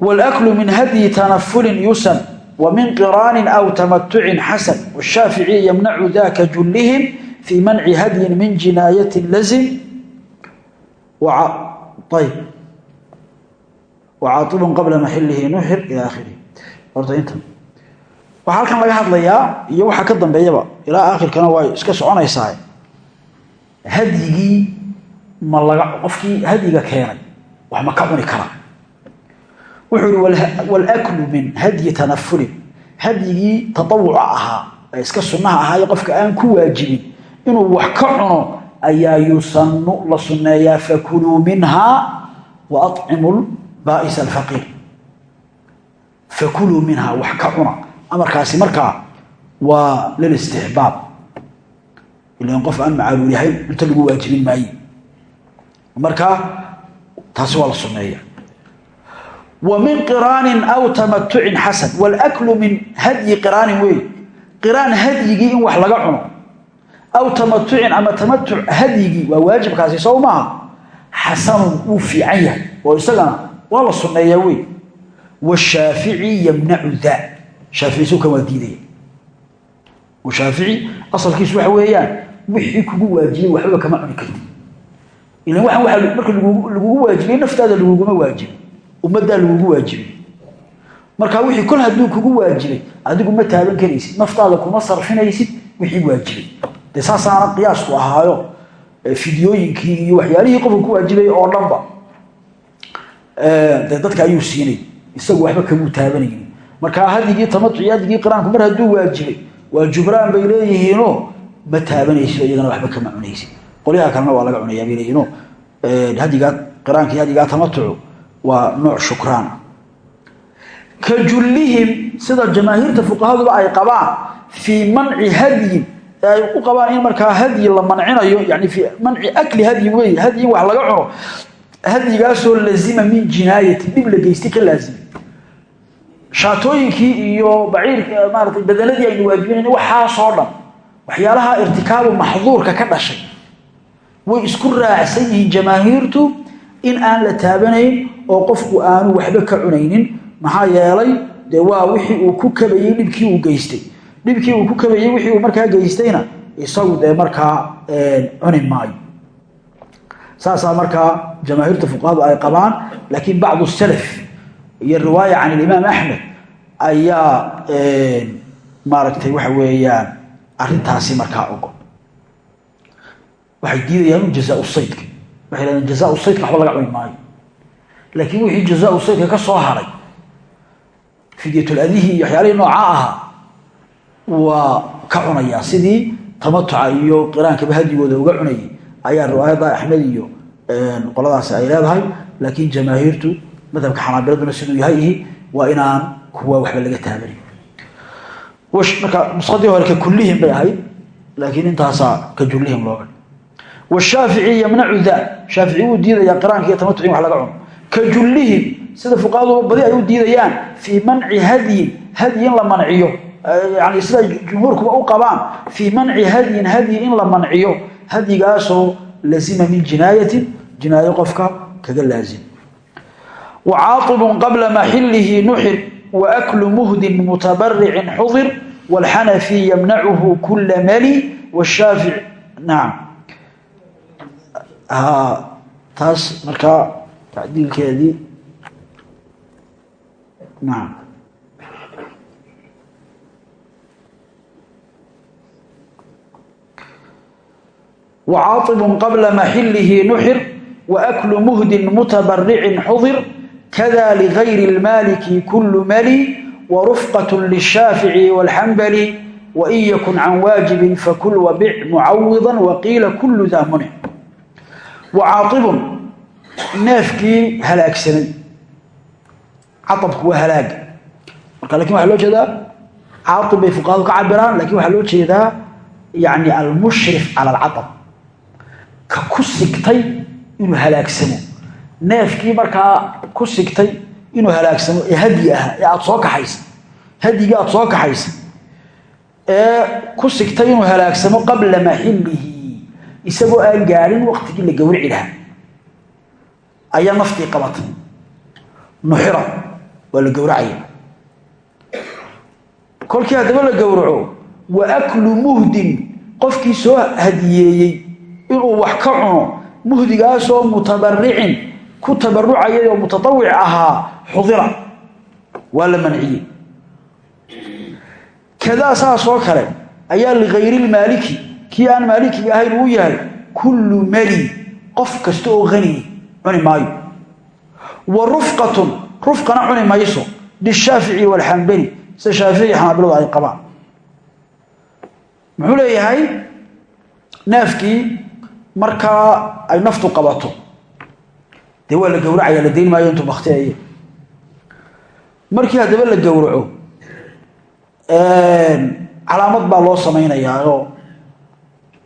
والأكل من هدي تنفل يسن ومن قران أو تمتع حسن والشافعي يمنع ذاك جلهم في منع هدي من جناية لزم وع... طيب وعاطب قبل محله نحر إلى آخره horta intan waxaa halkan laga hadlayaa iyo waxa ka dambeeyaba ilaa aakhirkana way iska soconaysaa hadyigii ma laga qofkii hadyiga keenay wax ma ka cuni karaa wuxuu ihi walaklu min hadyi tanafulin hadyigii tatawuca ahaa ee iska sunnaha ahaayo qofka aan ku waajibin inuu wax ka cuno ayaa yusanu la sunneeyaa fakuluu minhaa wa acimu baa'is alfaqiir. Fakuluu minhaa wax ka cuna. Amarkaasi markaa waa lilistixbaab ilan qof aan macaaluul yahayn inta lagu waajibin maaye. Markaa taasi waa la sunneeya min qiraanin aw tamatucin xasan wlaklu min hadyi qiraanin wey qiraan hadyigii in wax laga cuno. Aw tamatucin ama tamatuc hadyigii waa waajibkaasi sow maaha xasanun wuu fiican yahay. Oo isagana waa la sunneeyaa wey wshaafici ymnacu da shaaficisubkan waa diidaya. Shaafici asalkiisu waxa weeyaan wixii kugu waajibay waxbaba kama cuni karti ilan waxaan waa marka lagugu ummaddaa lagugu waajibay. Marka wixii kol hadduu kugu waajibay adigu ma taaban karaysid naftaada kuma sarfinaysid wixii waajibay. Dee saasaana qiyaasku ahaayo fidyooyinkii iyo waxyaalihii qofka ku waajibay oo dhanba. Dee dadka ayuu siinay isagu waxba kamuu taabanaynin. Marka hadigii tamatuci hadigii qiraanku mar hadduu waajibay waa jubraan bay leeyihiino ma taabanaysid iyagana waxba kama cunaysid. Qolyaha kalena waa laga cunayaa bay leeyihiino hadigaa qiraanka iyo hadigaa tamatucu waa nooc shukraan. Ka jullihim sida jamaahiirta fuqahaduba ay qabaan fii manci hadyin ee ay u qabaan in markaa hadyi la mancinayo yani fii manci akli hadyi wey hadyi wax laga cuno hadyigaasoo lazima min jinaayati dhib la geystay ka laazimay. Shaatooyinkii iyo baciir maaratay badanadii aynu waajibinayn waxaasoo dhan waxyaalaha irtikaabu maxduurka ka dhashay. Way isku raacsan yihiin jamaahiirtu in aan la taabanayn oo qofku aanu waxba ka cunaynin maxaa yeelay dee waa wixii uu ku kabayey dhibkii uu geystay. Dhibkii uu ku kabayey wixii uu markaa geystayna isagu dee markaa cuni maayo. Saasaa markaa jamaahiirta fuqahadu ay qabaan laakiin bacdu salaf iyo riwaaya can ilimaam axmed ayaa maaragtay waxa weeyaan arrintaasi markaa ogo waxay diidayaan jazaau saydka. Waxay lehdeen jazaau saydka waxba laga cuni maayo laakiin wixii jazaau saydka ka soo haray fidyatuladihi iyo waxyaalihii noocaa ahaa waa ka cunayaa sidii tamatuca iyo qiraankaba hadigooda uga cunayay ayaa riwaayada axmed iyo qoladaasi ay leedahay. Laakiin jamaahiirtu madhabka xanaabiladuna siduu yahay ihi waa inaan kuwa waxba laga taabanin marka nuskadii hore ka kullihim bay ahayd laakiin intaasaa ka jullihim looga washaafici yamnacu da shaafici wuu diidayaa qiraanka iyo tamatuc in wax laga cuno ka jullihim sida fuqahadu badi ay u diidayaan fii manci hadyin hadyi in la manciyo. Yani sida jumhuurkuba u qabaan fii manci hadyin hadyi in la manciyo. Hadyigaasoo lazima min jinaayatin jinaayo qofka kaga laazim. Wacaaibun qabla maxilihi nuxir waaklu muhdin mutabaricin xudir wاlxanafi yamnacuhu kula mali taas markaa tacdiilkeedii naam وcaaطب qabla maxilihi nuxir waaklu muhdin mutabaricin xudir kada ligayri اlmaliki kulu mali warufqaة lلshaafici wاlxambali wain yakun can waajibi fakul wabic mucawida waqiila kulu daa munic wacaaibun neefkii halaagsanay caabku waa halaaga marka laakiin waxaa loo jeedaa caaib bay fuqahadu ka cabiraan laakiin waxaa loo jeedaa yani almushrif cala alcaab ka ku sigtay inuu halaagsamo neefkii markaa ku sigtay inuu halaagsamo ee hadyi ahaa ee aada soo kaxaysa. Hadyigii aada soo kaxaysa. Ee ku sigtay inuu halaagsamo qabla maxilihi isagoo aan gaadhin waktigii la gowrici lahaa ayaa naftii qabatay. Nuxira waa la gowracaya kolkii haddaba la gowraco wa aklu muhdin qofkii soo hadiyeeyey inuu wax ka cuno muhdigaasoo mutabaricin ku tabarucayay oo mutatawic ahaa xudira. Waa la manciyey. Kadaa saasoo kale ayaa ligayri lmaaliki kii aan maalikiga ahayn uu yahay kullu mali qof kasta oo haniyi cuni maayo. Wa rufqatun rufqana cuni mayso. Lishaafici walxambali sida shaafici xanaabiladu ay qabaan. Muxuu leeyahay neefkii markaa ay naftu qabato dee waa la gowracaya la dayn maayo intuu baktiyayo markii haddaba la gowraco calaamad baa loo samaynayaa oo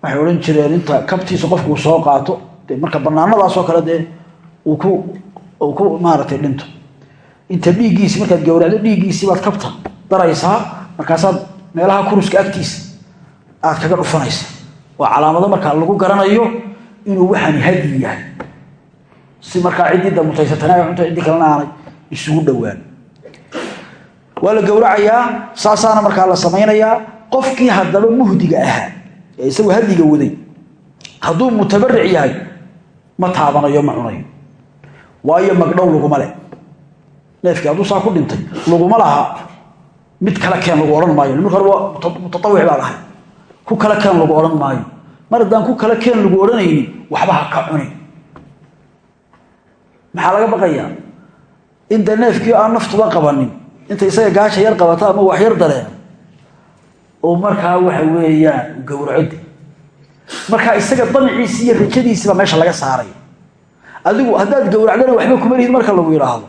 waxay odhan jireen inta kabtiisa qofku uu soo qaato de marka banaanadaasoo kale dee ku maaragtay dhinto. Inta dhiiggiisi markaad gowracdo dhiiggiisii baad kabta daraysaa markaasaad meelaha kuruska agtiisa aad kaga dhufanaysa waa calaamado markaa lagu garanayo inuu waxani hadyi yahay. Si markaa ciddii damutaysatana ay cunto ciddii kalena aanay isugu dhowaan. Waa la gowracayaa saasaana markaa la samaynayaa qofkii haddaba muhdiga ahaa ee isagu hadyiga waday hadduu mutabaric yahay ma taabanayo ma cunayo waayo magdhow laguma leh. Neefkii hadduu saa ku dhintay laguma laha. Mid kale keen lagu odhan maayo. Marka hore waa mutatawic baad ahay. Ku kale keen lagu odhan maayo. Mar haddaan ku kale keen lagu odhanaynin waxba ha ka cunin maxaa laga baqayaa inta neefkii aan naftuba qabanin inta isaga gaasha yar qabato ama wax yar dareeno oo markaa waxa weeyaan gowracode markaa isaga damciisi iyo meesha laga saaray adigu haddaad gowracdana waxba kuma lihid marka lagu yidhaahdo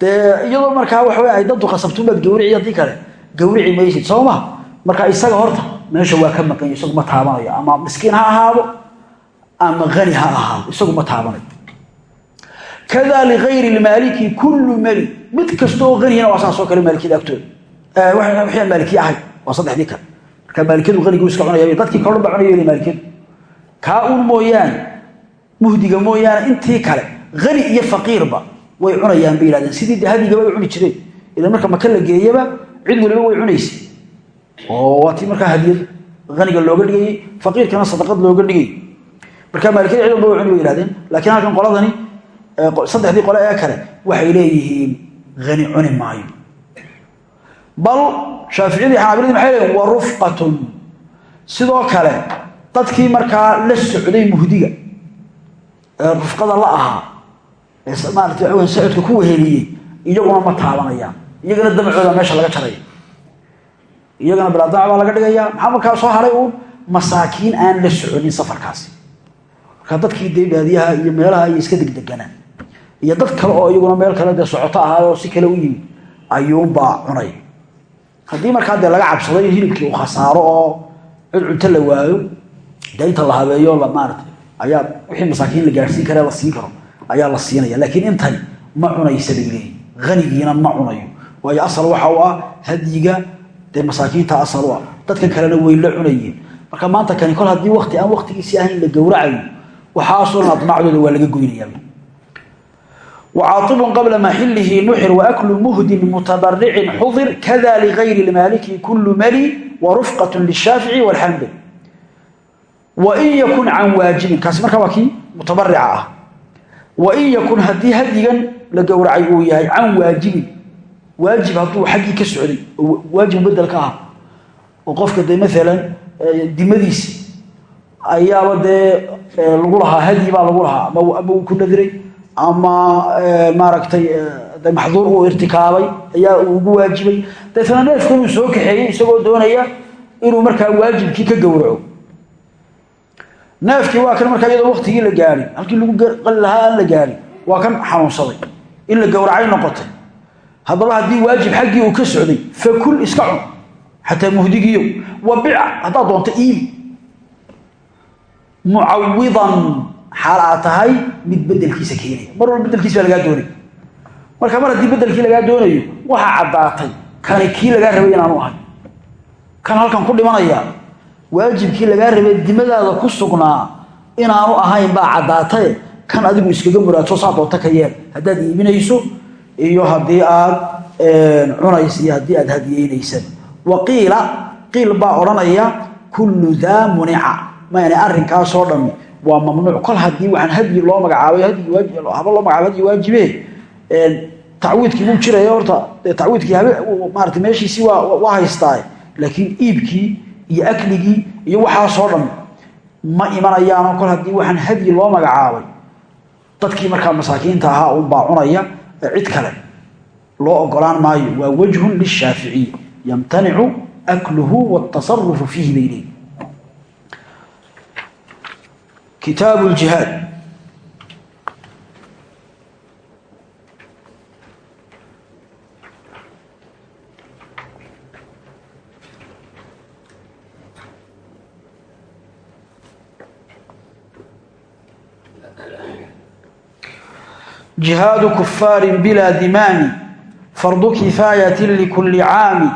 dee iyadoo markaa waxaw ay dantu khasabtumaad gawrici haddii kale gawrici maysid soo ma? Marka isaga horta meesha waa ka maqanya isagu ma taabanayo ama miskiin ha ahaado ama hani ha ahaado isagu ma taabanayo kada ligayri lmaaliki kullu mali. Mid kastaoo haniyana waa saasoo kale maalikiyada agtooda waxaan maalikiye ahay waa saddexdii kale marka maalikiyadu hanigu iska cunaya dadkii kalun ba cunayo maalikiyadu. Kaa un mooyaane muhdiga mooyaane intii kale hani iyo faqiirba way cunayaan bay yidhahdeen. Sidii dahabigaba ay cuni jireen. Ila marka maka la geeyaba cid waliba way cunaysay oo waa tii markaa hadiyad haniga looga dhigayey faqiirkana sadaqad looga dhigayy marka maalikiyada cid walba way cuni bay yihahdeen laakiin halkan qoladani saddexdii qole ee kale waxay leeyihiin hani cuni maayo. Bal shaaficiyadii xanaabiladii maxay leeyihiin wa sidoo kale dadkii markaa la socday muhdiga ee rufqada la ahaa maarata waa socodka ku weheliyey iyaguna ma taabanayaan. Iyagana damacooda meesha laga jaraya iyagana bilaadamac baa laga dhigayaa maxaa markaa soo haray uun masaakiin aan la soconin safarkaasi. Markaa dadkii dee iyo meelaha ay iska degdeganaan iyo dad kale oo iyaguna meel kale dee socoto ahaayoo si kale u yimid ayuunbaa cunay. Haddii markaa dee laga cabsado hilibkii uu khasaaro oo cid cunto la waayo dee la habeeyo la maarata ayaad wixii masaakiin la gaadhsiin kare la siin karo ayaa la siinaya laakiin intani ma cunaysa bay leeyihiin ma cunayo. Waayo asal waxa u ah hadyiga dee masaakiinta asal u ah. Dadka kalena way la cunayeen. Marka maanta kani kol haddii wati aan waqtigiisii ahayn la gowracayo waxaasoo dhan admacdooda waa laga goynayaba caaibun qabla maxilihi nuxir waaklu muhdin mutabaricin xudir kada ligayri lmaaliki kulu mali warufqat lishaafici wlxambel wain yakun can waajibin kaasi markaa waa kii mutabarica ah. Wain yakun haddii hadyigan la gowracay uu yahay can waajibin waajib hadduu xaggii ka socday oo waajib bedel ka ah oo qofka dee maalan dimadiisi ayaaba dee lagu lahaa hadyi baa lagu lahaa ama uu ku nadiray ama maaragtay de maxduur uu irtikaabay ayaa uu ugu waajibay. Deetna neefkan uu soo kaxeeyey isagoo doonaya inuu markaa waajibkii ka gowraco neefkii waa kan markaa iyadoo waktigii la gaadhin halkii lagu qali lahaa la gaadhin waa kan xanuunsaday. In la gowracay noqotay. Haddaba haddii waajib xaggii uu ka socday fakul iska cun xataa muhdigiyo wa bica haddaad doonto iibi mucawidan xaal tahay mid bedelkiisa keenaya. Mar walba bedelkiis baa lagaa marka mar haddii bedelkii lagaa doonayo waxaa caddaatay kani kii lagaa rabay inaanu ahay? Kan halkan ku dhimanaya waajibkii lagaa rabay dimadaada ku sugnaa inaanu ahayn baa caddaataye kan adigu iskaga muraadso saa doonta ka yeel haddaad iibinayso iyo haddii aad cunayso iyo haddii aad hadiyeynaysan wa qiil baa odhanaya kullu daa munica maana arrinkaasoo dhammi waa mamnuuc. Kol haddii waxaan hadyi loo magacaabay haba loo magacaabay hadyi waajibe tacwiidkii wuu jiraya horta. Tacwiidkii maarata meeshiisii waa haystaa laakiin iibkii iyo akligii iyo waxaasoo dhan ma imanayaano kol haddii waxaan hadyi loo magacaabay. Dadkii markaa masaakiinta ahaa unbaa cunaya cid kale loo ogolaan maayo waa wajhun lishaaficiy yamtanicu akluhu watasarufu fiihi bay leeyi kitaabu jihaadu kufaari bilaa dimaani fardu kifaayati likuli caami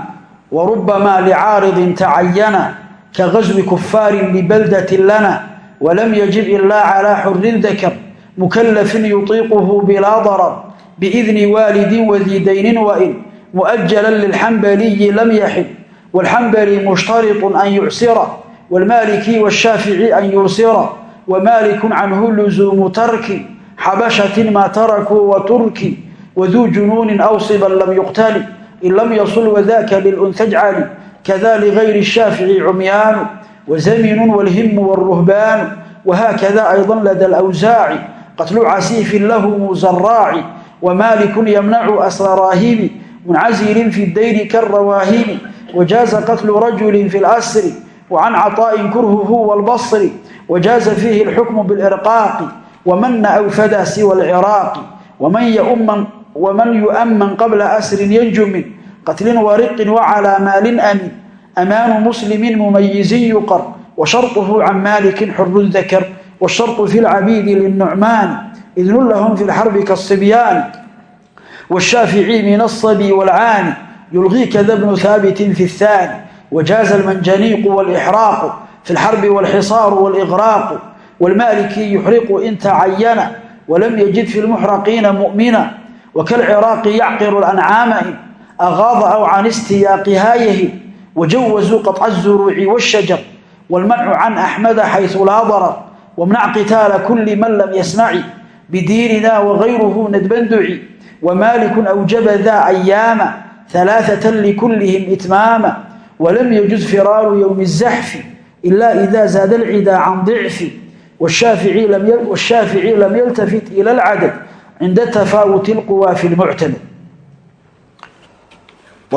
warubama licaaridin tacayana kagaswi kufaarin libaldati lana walam yajib ilaa calaa xurin dakar mukalafin yutiiquhu bilaa darar biidni waalidin wadii wain muؤجلا للحنبلي لم يحل والحنبلي مشترط أن يعسر والمالكي والشافعي أن يرسر ومالك عنه لزوم ترك xabashatin maa tarakuu wa turki waduu junuunin awsiban lam yuqtali in lam yasul wadaka lilunha jcali kada ligayri shaafici cumyaanu wazaminu wاlhimu wاlruhbaanu whakada ayضa lada alawsaaci qatlu casiifin lahu zaraaci wmaaliku ymnacu asra raahibi muncazilin fi dayri karawaahibi wajaaza qatlu rajuli fi اlasri wacan caطaa'in kurhuhu wاlbasri wajaaza fiihi اlxukmu biاlirqaaqi wamana awfada siwa alciraaqi waman yu'man qabla asrin yanjumin qatlin wariqin wacalaa maalin amin amaanu muslimin mumayizin yuqar washarطuhu can maalikin xuru dakar wاsharطu fi اlcabiidi liلnucmaani idnu lahum fi اlxarbi kaالصibyaani wالshaafici min الصbi wاlcaani yulgiika da bnu haabitin fi الثaani wajaaza almanjaniiqu wاlإxraaqu fi اlxarbi wاlxisaaru wاlإغraaqu wاlmaliki yuxriqu in tacayana walam yajid fi lmuxraqiina mu'mina wakalciraaqi yacqiru lancaama in agaada aw can istiyaaqihayahi wajawazuu qaطca الzuruuci wالshajar wاlmancu can axmada xayثu laa darar wamnac qitaala kuli man lam yasmaci bidiinina wagayruhu nadbanduci wamaaliku awjaba daa ayaama ثalaaثaة likulihim itmaama walam yajuz firaaru ywmi الzaxfi ila ida zaada اlcidaa can ضicfi washaafici lam yaltafit ila alcadad cinda tafaawuti اlquwaa fi lmuctamid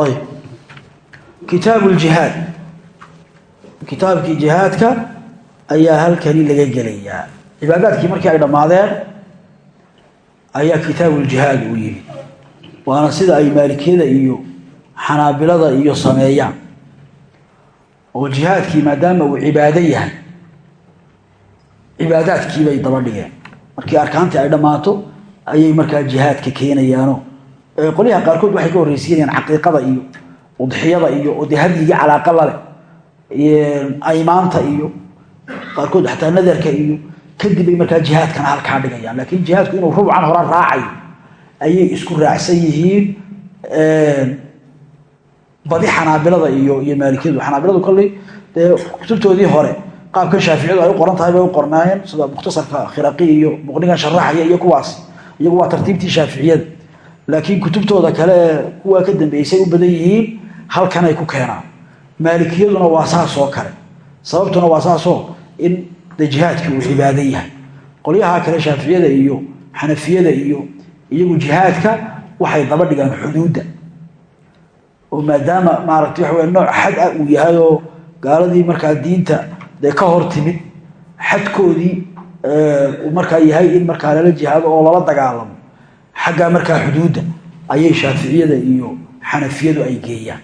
ayb kitaabu ljihaad kitaabkii jihaadka ayaa halkani laga gelayaa cibaadaadkii markii ay dhammaadeen ayaa kitaabuuljihaad uu yimi waana sida ay maalikiyada iyo xanaabilada iyo sameeyaan oo jihaadkii maadaama uu cibaado yahay cibaadaadkiibay daba dhigeen markii arkaantii ay dhammaato ayay markaa jihaadka keenayaano. Qolyaha qaarkood waxay ka horreysiinayaan caqiiqada iyo udxiyada iyo hadyigii calaaqa lale aymaanta iyo qaarkood xataa nadarka iyo kadib markaa jihaadkana halkaa dhigayaan. Laakiin jihaadku inuu rubcan hora raacayo ayay isku raacsan yihiin badi xanaabilada iyo iyo maalikiyadu xanaabiladu kolley dee kutubtoodii hore qaabkan shaaficiyadu ay u qoran tahay bay u qornaayeen sida mukhtasarka khiraqi iyo muqnigan sharaxaya iyo kuwaas iyagu waa tartiibtii shaaficiyada laakiin kutubtooda kale kuwaa ka dambeysay u badan yihiin halkanay ku keenaan. Maalikiyaduna waa saasoo kale. Sababtuna waa saasoo in de uu cibaado yahay. Qolyaha kale shaaficiyada iyo xanafiyada iyo iyagu jihaadka waxay daba dhigaan xuduudda. Oo maadaama maaragtay waxa nooc xad ah uu yahay oo gaaladii markaa diinta dee ka hor timid xadkoodii markaa yahay in markaa lala jihaado oo lala dagaalamo. Xaggaa markaa xuduudda ayay shaaficiyada iyo xanafiyadu ay geeyaan.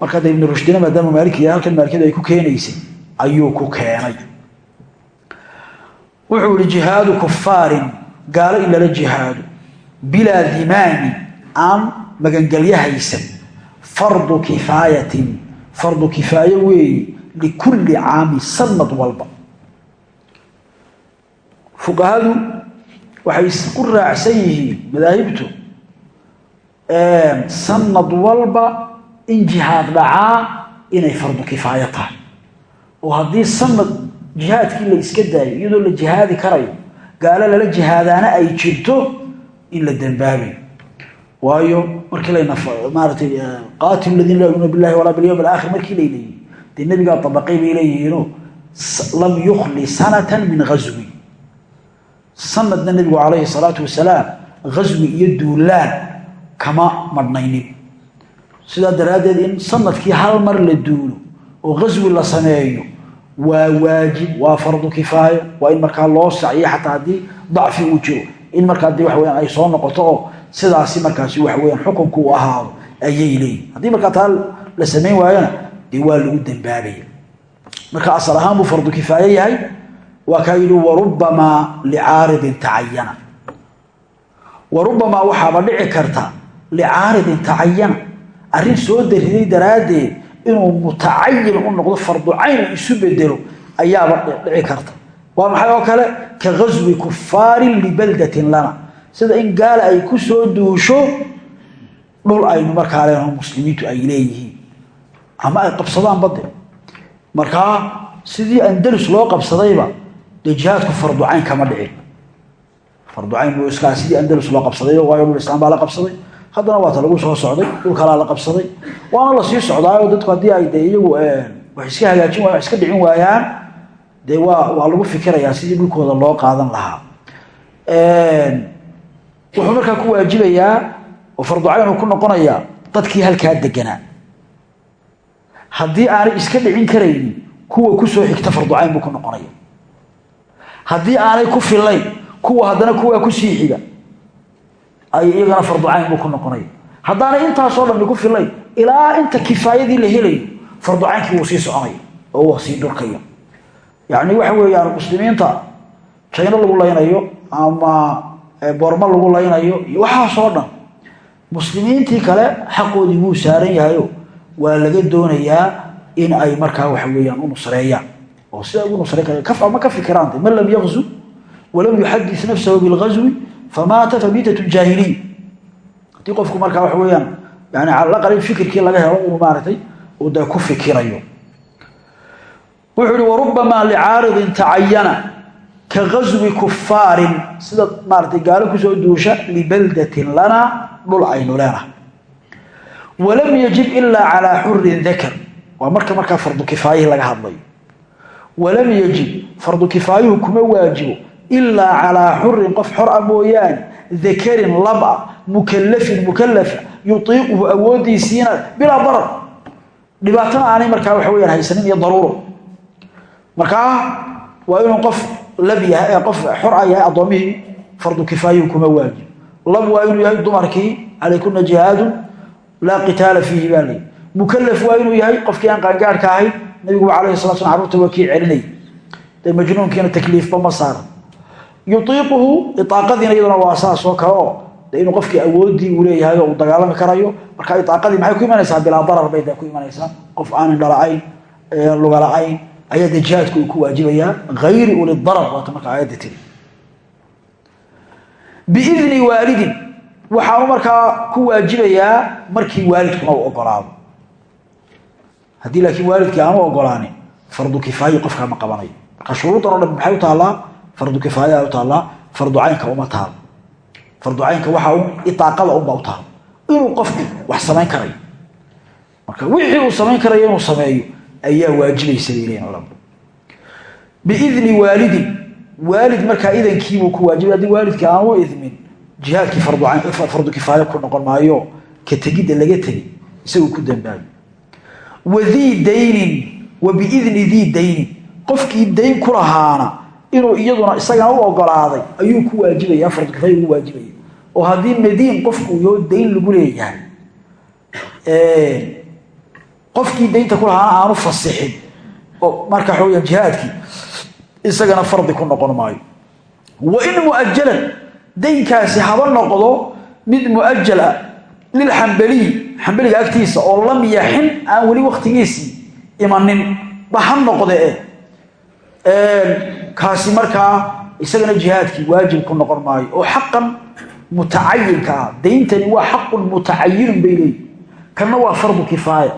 Marka de ibnu rushdina maadaama maaliki halkan maalikiyadu ay ku keenaysay ayuu ku keenay. Wuxuu ihi jihaadu kufaarin gaalo in lala jihaado. Bilaa dimaani aan magangelyo haysan. Fardu kifaayatin. Fardu kifaayo weeye likulli caami sanad walba. Fuqahadu waxay isku raacsan yihiin madaahibtu sanad walba in jihaad dhacaa inay fardu kifaayo tahay. Oo haddii sanad jihaadkii la iska daayo iyadoo la jihaadi karayo gaalo lala jihaadaana ay jirto in la dembaabayo waayo markii layna maaratay qaatilu ladiina laa yuminuuna billahi walaa bilyawm alaakhir markii layleeyihi dee nabigaa dabaqay bay leeyihiino lam yukhli sanatan min ghaswi sanadna nebigu calayhi salaatu wasalaam ghaswi iyo duulaan kama madhnaynin sidaa daraaddeed in sannadkii hal mar la duulo oo ghaswi la sameeyo waa waajib waa fardu kifaayo waa in markaa loo saciyo xataa haddii dacfi uu jiro. In markaa dee waxa weyaan ay soo noqoto oo sidaasi markaasi waxa weyaan xukunku u ahaado ayay leeyihiin haddii markaa taa la samayn waayona dee waa lagu dambaabaya. Marka asal ahaan buu fardu kifaaye yahay waa kaa yidhi warubamaa licaaridin tacayana warubamaa waxaaba dhici karta licaaridin tacayana arrin soo dariday daraaddeed inuu mutacayin u noqdo fardu cayn uu isu bedelo ayaaba dhici karta. Waa maxay oo kale? Ka ghaswi kufaarin libaldatin lana. Sida in gaala ay ku soo duusho dhul aynu markaa leenaho muslimiintu ay leeyihiin ama ay qabsadaan badde. Markaa sidii andalus loo qabsadayba dee jihaadku fardu cayn kama dhicin farducayn buu iskaa sidii andalus loo qabsaday waayo dhul baa la qabsaday. Haddana waata lagu soo socday dhulkalaa la qabsaday. Waana la sii socdaayo dadku haddii ay dee iyagu wax iska hagaajin wax iska dhicin waayaan dee waa waa lagu fikirayaa sidii dhulkooda loo qaadan lahaa. Wuxuu markaa ku waajibayaa oo farducayn uu ku noqonayaa dadkii halkaa deganaa haddii aanay iska dhicin karaynin kuwa ku soo xigta farducayn buu ku noqonaya. Haddii aanay ku filayn kuwa haddana kuwaa ku sii xiga ay iyagana farducayn buu ku noqonaya. Haddaanay intaasoo dhan ku filayn ilaa inta kifaayadii la helayo farducaynkii wuu sii soconaya oo waa sii dhurkaya. Yacni waxa weeyaan muslimiinta jayno lagu laynayo ama boormo lagu laynayo iyo waxaasoo dhan muslimiintii kale xaqoodii wuu saaran yahayo waa laga doonayaa in ay markaa waxa weeyaan u nusreeyaan oo sida ugu nusrey kara ama ka fikiraante man lam yaqzu walam yuxadis nafsahu bilgazwi famaata famiitatu jaahiliya haddii qofku markaa waxa weeyaan yani cala aqal fikirkii laga helo inuu maaragtay uu dee ku fikirayo. Wuxuu ihi warubamaa licaaridin tacayana ka gaswi kufaarin sida maaratay gaalo ku soo duusha libaldatin lana dhul aynu leenahay walam yajib ilaa calaa xurin dakar. Waa marka markaa fardu kifaayihii laga hadlayo. Walam yajib fardu kifaayuhu kuma waajibo ilaa calaa xurin qof xor a mooyaane dakarin lab a mukalafin mukalafa yutiiquhu awoodiisiina bilaa darar. Dhibaatana aanay markaa waxa weyaan haysanin iyo daruuro. Markaa waa inuu qof lab yahay qof xor a yahay addoomihii fardu kifaayuhu kuma waajib lab laa qitaala fiihi baa lay mukalaf waa inuu yahay qofkii aan qaangaarhka ahayn nabiguba calayhi sala slam carruurta waa kii celinay dee majnuunkiina takliifba ma saaran yutiiquhu itaaqadiina iyaduna waa saas oo kale oo de inuu qofkii awoodii uu leeyahay oo uu karayo marka itaaqadii maxay ku imanaysaa? Bilaa darar bay ku imanaysaa. Qof aan indhala-ayn lugala-ayn ayaa de jihaadku uu ku waajibayaa hayri ulidarar waata marka aayadda waxaanu markaa ku waajibayaa markii waalidkuna u ogolaado. Haddii laakiin waalidkii aanu ogolaanin fardu kifaayi qofkaa ma qabanayo. Marka shuruudan dhan maxay u taallaa? Fardu kifaaya u taallaa. Fardu caynka uma taalo fardu caynka waxa un itaaqada unba u taalo inuu qofku wax samayn karayo marka wixii uu samayn karayo inuu sameeyo ayaa waajibaysa bay leeyihiin culamadu. Biidni waalidin waalid markaa idankiibuu ku waajibay. Haddii waalidkii aan u idmin jihaadkii fardu kifaayo ku noqon maayo ka tegidda laga tegay isaguu ku dambaayo wa dii daynin wa dii daynin. Qofkii dayn ku lahaana inuu iyaduna isagana u ogolaaday ayuu ku waajibaya fardu kifaaya ugu waajibaya oo haddii madiin qofku yoo dayn lagu leeyahay qofkii daynta ku lahaana aanu fasixin oo marka waxa weyaan jihaadkii isagana fardi ku noqon maayo. Wa in muajalan daynkaasi haba noqdo mid muajal ah lilxambaliyi xambaliga agtiisa oo lam yaxin aan weli waktigiisii imanin. Ba ha noqde kaasi markaa isagana jihaadkii waajib ku noqon maayo oo xaqan mutacayinka ah. Dayntani waa xaqun mutacayinun bay leeyihi kanna waa fardu kifaaya.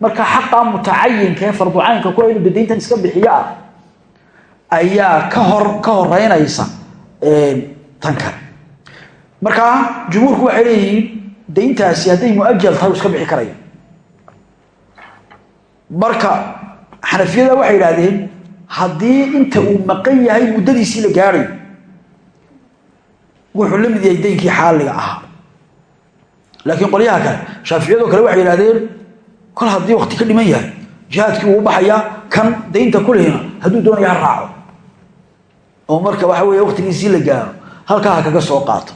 Marka xaqaa mutacayinka ee fardu caynka kula inuu dayntan iska bixiyo ah ayaa ka hor ka horeynaysa tan kale markaa jumhuurku waxay leeyihiin dayntaasi hadday muajal tahay u iska bixi karaya marka xanafiyada waxay yidhaahdeen haddii inta uu maqan yahay muddadiisii la gaadhayo wuxuu la mid yahay daynkii xaaliga ahaa. Laakiin qolyaha kale shaaficiyadoo kale waxay yidhahdeen kol haddii wakti ka dhiman yahay jihaadkii uu baxayaa kan daynta kulihina hadduu doonaya ha raaco. Oo marka waxa weeye waktigiisii la gaaro halkaa ha kaga soo qaato.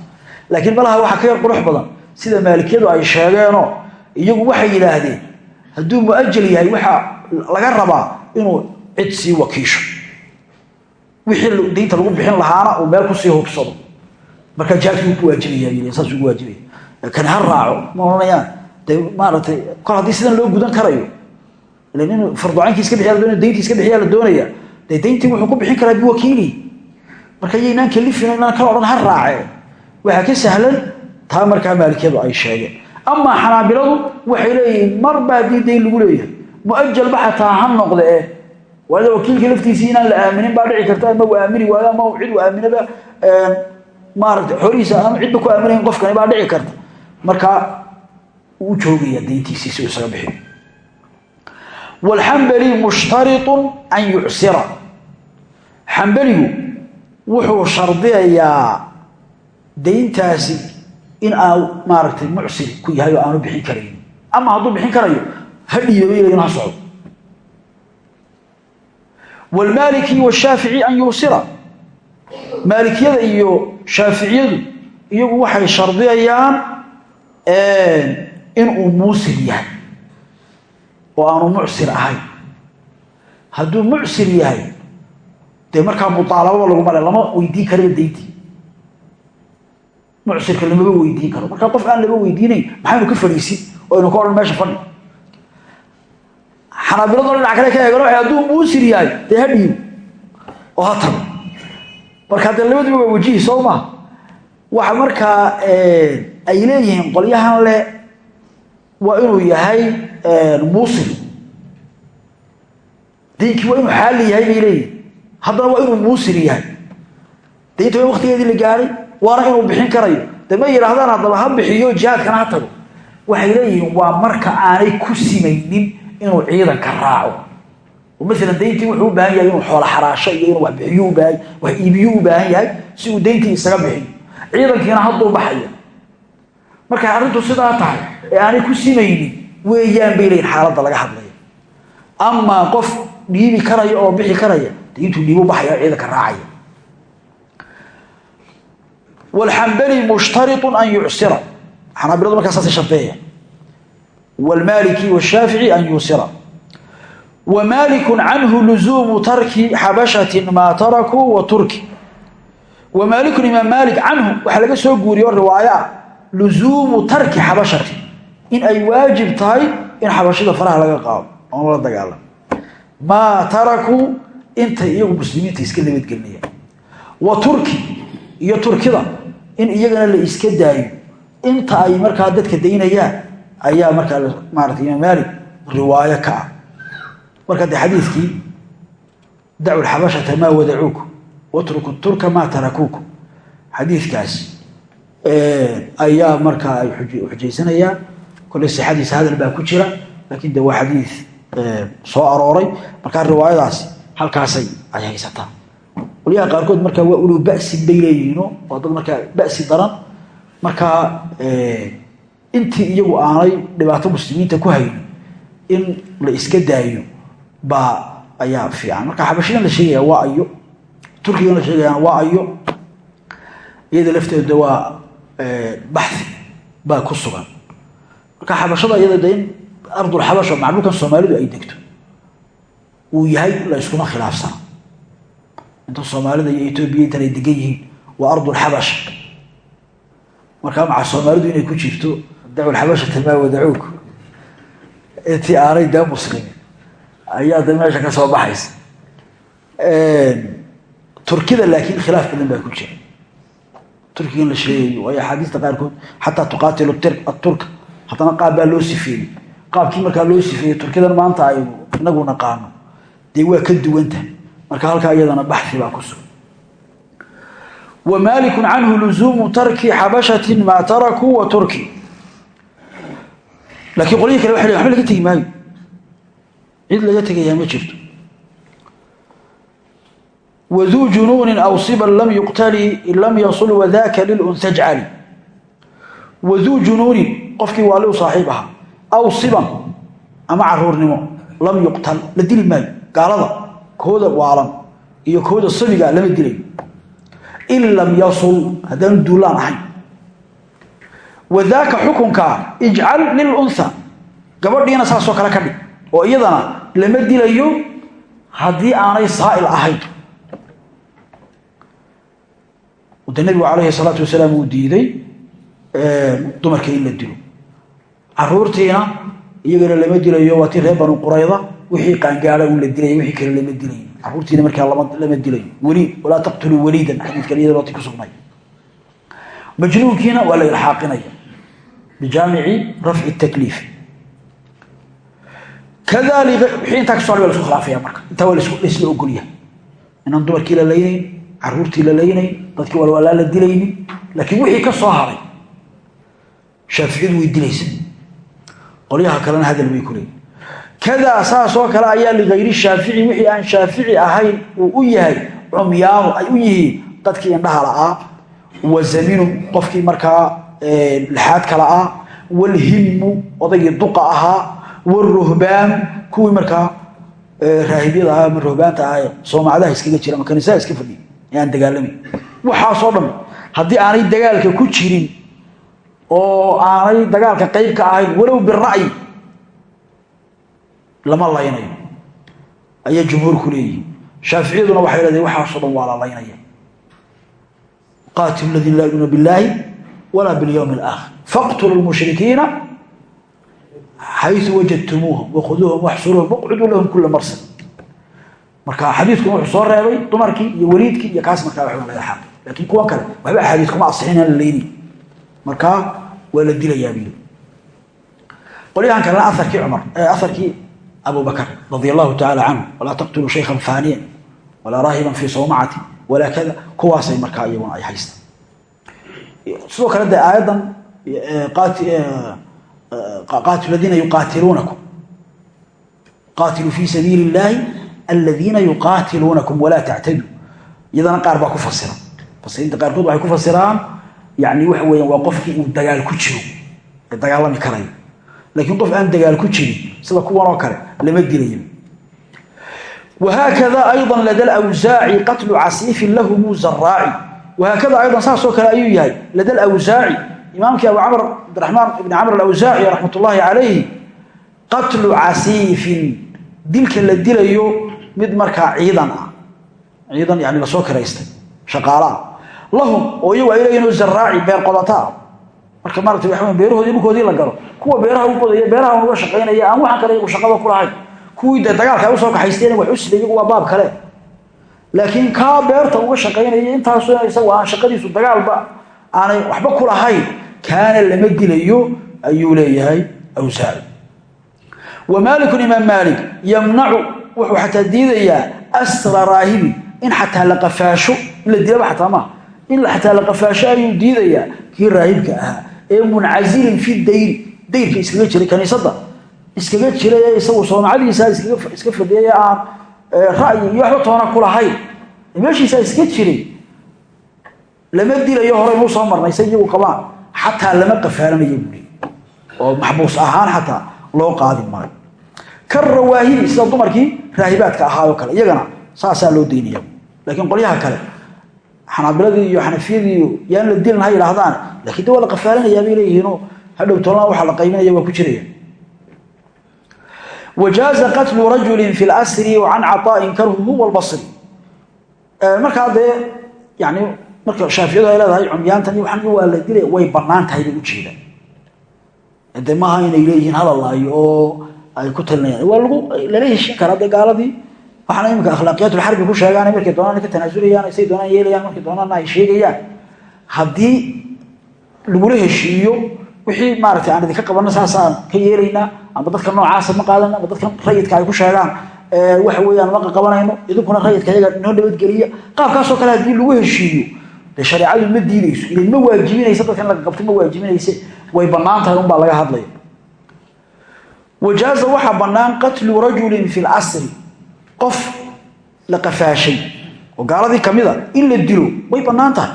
Laakiin malaha waxaa ka yar qurux badan sida maalikiyadu ay sheegeenoo iyagu waxay yidhaahdeen hadduu muajal yahay waxaa laga rabaa inuu cid sii wakiisho. Wixii daynta lagu bixin lahaana uu meel ku sii hubsado markaa jihaadkii ku waajibaya saas ugu waajibaya ha raaco ma de maaragtay kol haddii sidan loo gudan karayo ilan inuu farducaynkii bixiya la doonaya dayntii iska bixiyaa la doonaya dee dayntii wuxuu ku bixin karaa biwakiili marka yaynaan kalifin inaan kala odhan ha raace. Waxaa ka sahlan taa markaa maalikiyadu ay sheegeen amaa xanaabiladu waxay leeyihiin marba haddii dayn lagu leeyahay. Muajalba xataa ha noqde e waada wakiilkii laftiisii inaan la aaminin baa dhici karta ama uu aamini waayo ama cid aaminaba maaragtay xoolihiisa aanu cidba ku aaminayn qofkani baa dhici karta. Markaa uu joogaya dayntiisii si uu isaga bixiyo wlxambali mushtariu an yucsira wuxuu shardiyayaa dayntaasi in aanu maaragtay mucsir ku yahay oo aanu bixin karayn. Ama hadduu bixin karayo ha dhiibabaylayn ha socdo. Wlmaaliki washaafici an yuusira. Maalikiyada iyo shaaficiyadu iyagu waxay shardiyayaan inuu muusir yahay oo aanu mucsir ahayn. Hadduu mucsir yahay dee markaa muaalababa laguma lama weydiin karaba dayntii. Mucsirka lamaba weydiin karo. Markaa qof aan laba weydiinayn maxaynu ka fadhiisin? Oo ka odhan meesha fadhi. Xanaabiladoo dhinac kale ka eegan waxay hadduu muusir yahay dee ha dhiibo oo ha tago marka dee labaduba waa wajihi soo maa waxa markaa ay leeyihiin qolyahan le waa inuu yahay muusir. Daynkii waa inuu xaali yahay bay leeyihiin haddana waa inuu muusir yahay. Daynta waa la gaadhay waana inuu bixin karayo. De ma yidhaahdaan haddaba ha bixiyo jihaadkana ha tago. Waxay leeyihiin waa marka aanay ku simaynin inuu ciidanka raaco. Oo maalan dayntii wuxuu u baahan yahay inuu xoola xaraasho iyo inuu wax bixiyo ubaahan wax iibiyo u baahan yahay si uu dayntii isaga bixiyo. Ciidankiina hadduu baxaya markay arrintu sidaa tahay ee aanay ku simaynin weeyaan bay leeyihiin xaaladda laga hadlaya amaa qof dhiibi karaya oo bixi karaya intuu dhiibu baxaya ciidanka raacaya wlxambali mushtariu an yucsira. Xanaabiladu markaa saasay shardeeya wlmaliki washaafici an yuusira. Wmaaliku canhu luzuumu tarki xabashatin maa tarakuu wa turki. Wamaalikun imaam maalik canhu waxaa laga soo guuriye oo riwaayo ah luzuumu tarki xabashati in ay waajib tahay in xabashida faraha laga qaado. Oon la intay iyagu muslimiinta iska nabadgelinayaan wa turki iyo turkida in iyagana la iska daayo. Inta ay markaa dadka daynayaan ayaa markaa maarata imaam maalik riwaayo ka ah. Marka de xadiidkii dacu xabashata maa wadacuuku watruku turka maa tarakuuku xadiidkaas ayaa markaa ay xujaysanayaan kole sixadiisa hadal baa ku jira laakiin de waa xadiid soo arooray. Markaa riwaayadaasi halkaasay ay haysataa qolyaha qaarkood markaa waa uluu basin bay leeyihiino waa dad markaa basi daran. Markaa intii iyagu aanay dhibaato muslimiinta ku haynin in la iska daayo baa ayaa fiican. Marka xabashidan la sheegaya waa ayo turkigan la sheegayana waa ayo iyada lafteeda waa baxi baa ku sugan. Marka xabashada iyada de in ardulxabasha macluulkan soomaalidu ay degto uu yahay la iskuma khilaafsana inta soomaalida iyo etoobiya intan ay degan yihiin waa ardulxabasha markaa maca soomaalidu inay ku jirto dacwlxabashata maa wadacuuk intii aanay dee muslimin ayaa de meesha ka soo baxaysa. Turkida laakiin khilaaf badan baa ku jira. Turkigan la sheegayo waayo axaadiista qaarkood xataa tuqaatilu aturka haddana qaab baa loo sifeeyey. Qaabkii markaa loo sifeeyey turkidan maanta aynu inagu naqaano dee waa ka duwanta marka halkaa iyadana baxi baa ku sugan. Wmaaliku canhu luzuumu tarki xabashati maa tarakuu wa turki. Laakiin qolyihii kale waa waba laga tegi maayo. Cid laga tegayaa ma jirto. Waduu junuunin aw siban lam yuqtali lam yasul wadaka lilunha jcali waduu junuunin qofkii waali u saaxiib ahaa. Aw siban ama caruurnimo lam yuqtal la maayo gaalada kooda waalan iyo kooda sabiga lama dilayo in lam yasul haddaanu duulaan ahayn wadaaka xukunkaa ijcal lilunha gabadhiina saasoo kale ka dhig. Oo iyadana lama dilayo haddii aanay saa'il ahayn. De nabigu calayhi salaatu wasalaam uu diiday dumarka in la dilo. Caruurtiina iyagana lama dilayo waa tii reer qurayda wixii qaangaada un la dilay wixii kale lama dilayo caruurtiina markaa lama dilayo weliid walaa taqtuluu waliidan xadiidkan iyada waati ku sugnay majnuunkiina waa la ilxaaqinaya. Bijaamici rafci takliif. Kadalika wixii intaa kaso waa la isku khilaafaya marka. Intaa waa laisla ogolyahay inaan dumarkii la laynayn caruurtii la laynayn dadkii walwalaa la dilaynin. Laakiin wixii ka soo haray shaaficiyadu way dilaysa qolyaha kalena hadal bay ku leeyiin kadaa saasoo kale ayaa ligayri shaafici wixii aan shaafici ahayn uu u yahay cumyaanu ay u yihiin dadkii indhaha la'aa wa zaminu qofkii markaa lixaad kala ah walhimmu odaygii duqa ahaa waruhbaanu kuwii markaa raahibyada ah ama ruhbaanta ah soomacdaha iskaga jira ama kaniisaha iska fadhiya ee aan waxaasoo dhan haddii aanay dagaalka ku jirin oo aanay dagaalka qayb ka ahayn walow bira'yi lama laynayo ayaa jumhuurku leeyihi shaaficiyaduna waxay leedahay waxaasoo dhan waa la laynaya. Qaatilu ladiina laa yuminuuna billaahi walaa bilyowmi alaakhir faqtulu lmushrikiina xayu wajadtumuuhum wakhuduuhum waxsuruuhum waqcuduu lahum kula marsad. Marka xadiidkuna wuxuu soo reebay dumarkii iyo weliidkii iyo kaas markaa waxba laga xaaqi laakiin kuwan kale waxba axaadiis kuma asixin aan la leyni markaa waa la dilayaa biyo qolyahan kalena aarkii cumar aarkii abu bakr radi allahu tacaala canhu walaa taqtuluu shaykhan faaniyan walaa raahiban fii sawmacati walaa kada kuwaasay markaa iyaguna ay haystaan. Sidoo kale de aayaddan qaatilu ladiina yuqaatiluunakum. Qaatiluu fii sabiili illaahi aladiina yuqaatiluunakum walaa tactaduu. Iyadana qaar baa ku fasira fasiriinta qaarkood waxay ku fasiraan yani waxa weeyaan waa qofkii uu dagaal ku jiro ee dagaalami karayo laakiin qof aan dagaal ku jirin sida kuwan oo kale lama dilayo wahaakada ayضa lada lawsaaci qatlu casiifin lahum zaraaci wahaakada ayضan saasoo kale ayuu yahay lada lawsaaci imaamkii abu camr cabdiraxmaan ibni camr alawsaaci raxmat ullaahi calayhi qatlu casiifin dilka la dilayo mid markaa ciidan ah. Ciidan yani la soo kiraystay shaqaalaah lahum oo iyagu ay leeyihiin zaraaci beer qodataa marka maarata waa beerahoodii dhulkoodii la galo. Kuwa beeraha u qodaya beeraha uga shaqaynaya aan waxaan kale iyagu shaqada ku lahayn. Kuwii dee dagaalka ay u soo kaxaysteen wax u sida iyagu waa baab kale. Laakiin kaa beerta uga shaqaynaya intaasu isagu aan shaqadiisu dagaalba aanay waxba ku lahayn. Kaana lama dilayo ayuu leeyahay awsaaci wa maalikun imaam maalik yamnacu wuxuu xataa diidayaa asra raahibi in xataa la qafaasho la dilaba xataa maaha in xataa la qafaasho ayuu diidayaa kii raahibka ahaa ee muncasilin fi dayri dayrka iskaga jiray kaniisada. Iskaga jiray ee isagu soomacadiisa iska fadhiyay aan ra'yi iyo waxba toona ku lahayn. Meeshiisa iska jiray. Lama dilayo hore inuu soo marnay say iyagu qabaan xataa lama qafaalanayo buuri oo maxbuus ahaan xataa loo qaadi maayo. Kan rawaahibi sida dumarkii raahibaadka ahaayoo kale iyagana saasaa loo daynaya. Laakiin qolyaha kale xanaabiladii iyo xanafiyadii yaan la dilin ha yidhaahdaan lakiin de waa la qafaalanayaa bay leeyihiinoo hadhow tolna waxaa la qaybinaya waa ku jiraya. Wajaaza qatlu rajulin fi lasri can caطaa'in karhuhu walbasri markaa dee yani marka shaaficiyadu ay leedahay cumyaantan iyo waxan waa la dilaya way bannaan tahay bay ujeedaan de maaha inay leeyihiin hadallaayo oo ay ku talinayaan waa lagu lala heshin karaa dee gaaladii waxaana iminka akhlaaqiyaatulxarbi ku sheegaan markay doonaan ka tanaasulayaan say doonaan yeelayaan markay doonaanna ay sheegayaan. Haddii lagula heshiiyo wixii maaragtay aan idinka qabanna saasaan ka yeelaynaa amba dadka noocaasa ma qaadana amba dadka rayidka ay ku sheegaan waxa weeyaan ma qaqabanayno idinkuna rayidka iyaga inoo nabadgeliya. Qaabkaasoo kale haddii lagu heshiiyo dee shareecadu ma diidayso ilan ma waajibinaysa dadka in laga qabto ma waajibinayse way bannaan tahay unbaa laga hadlaya. Wajaaza waxaa bannaan qatlu rajulin fi lasri qof la qafaashay oo gaaladii kamida in la dilo way bannaan tahay.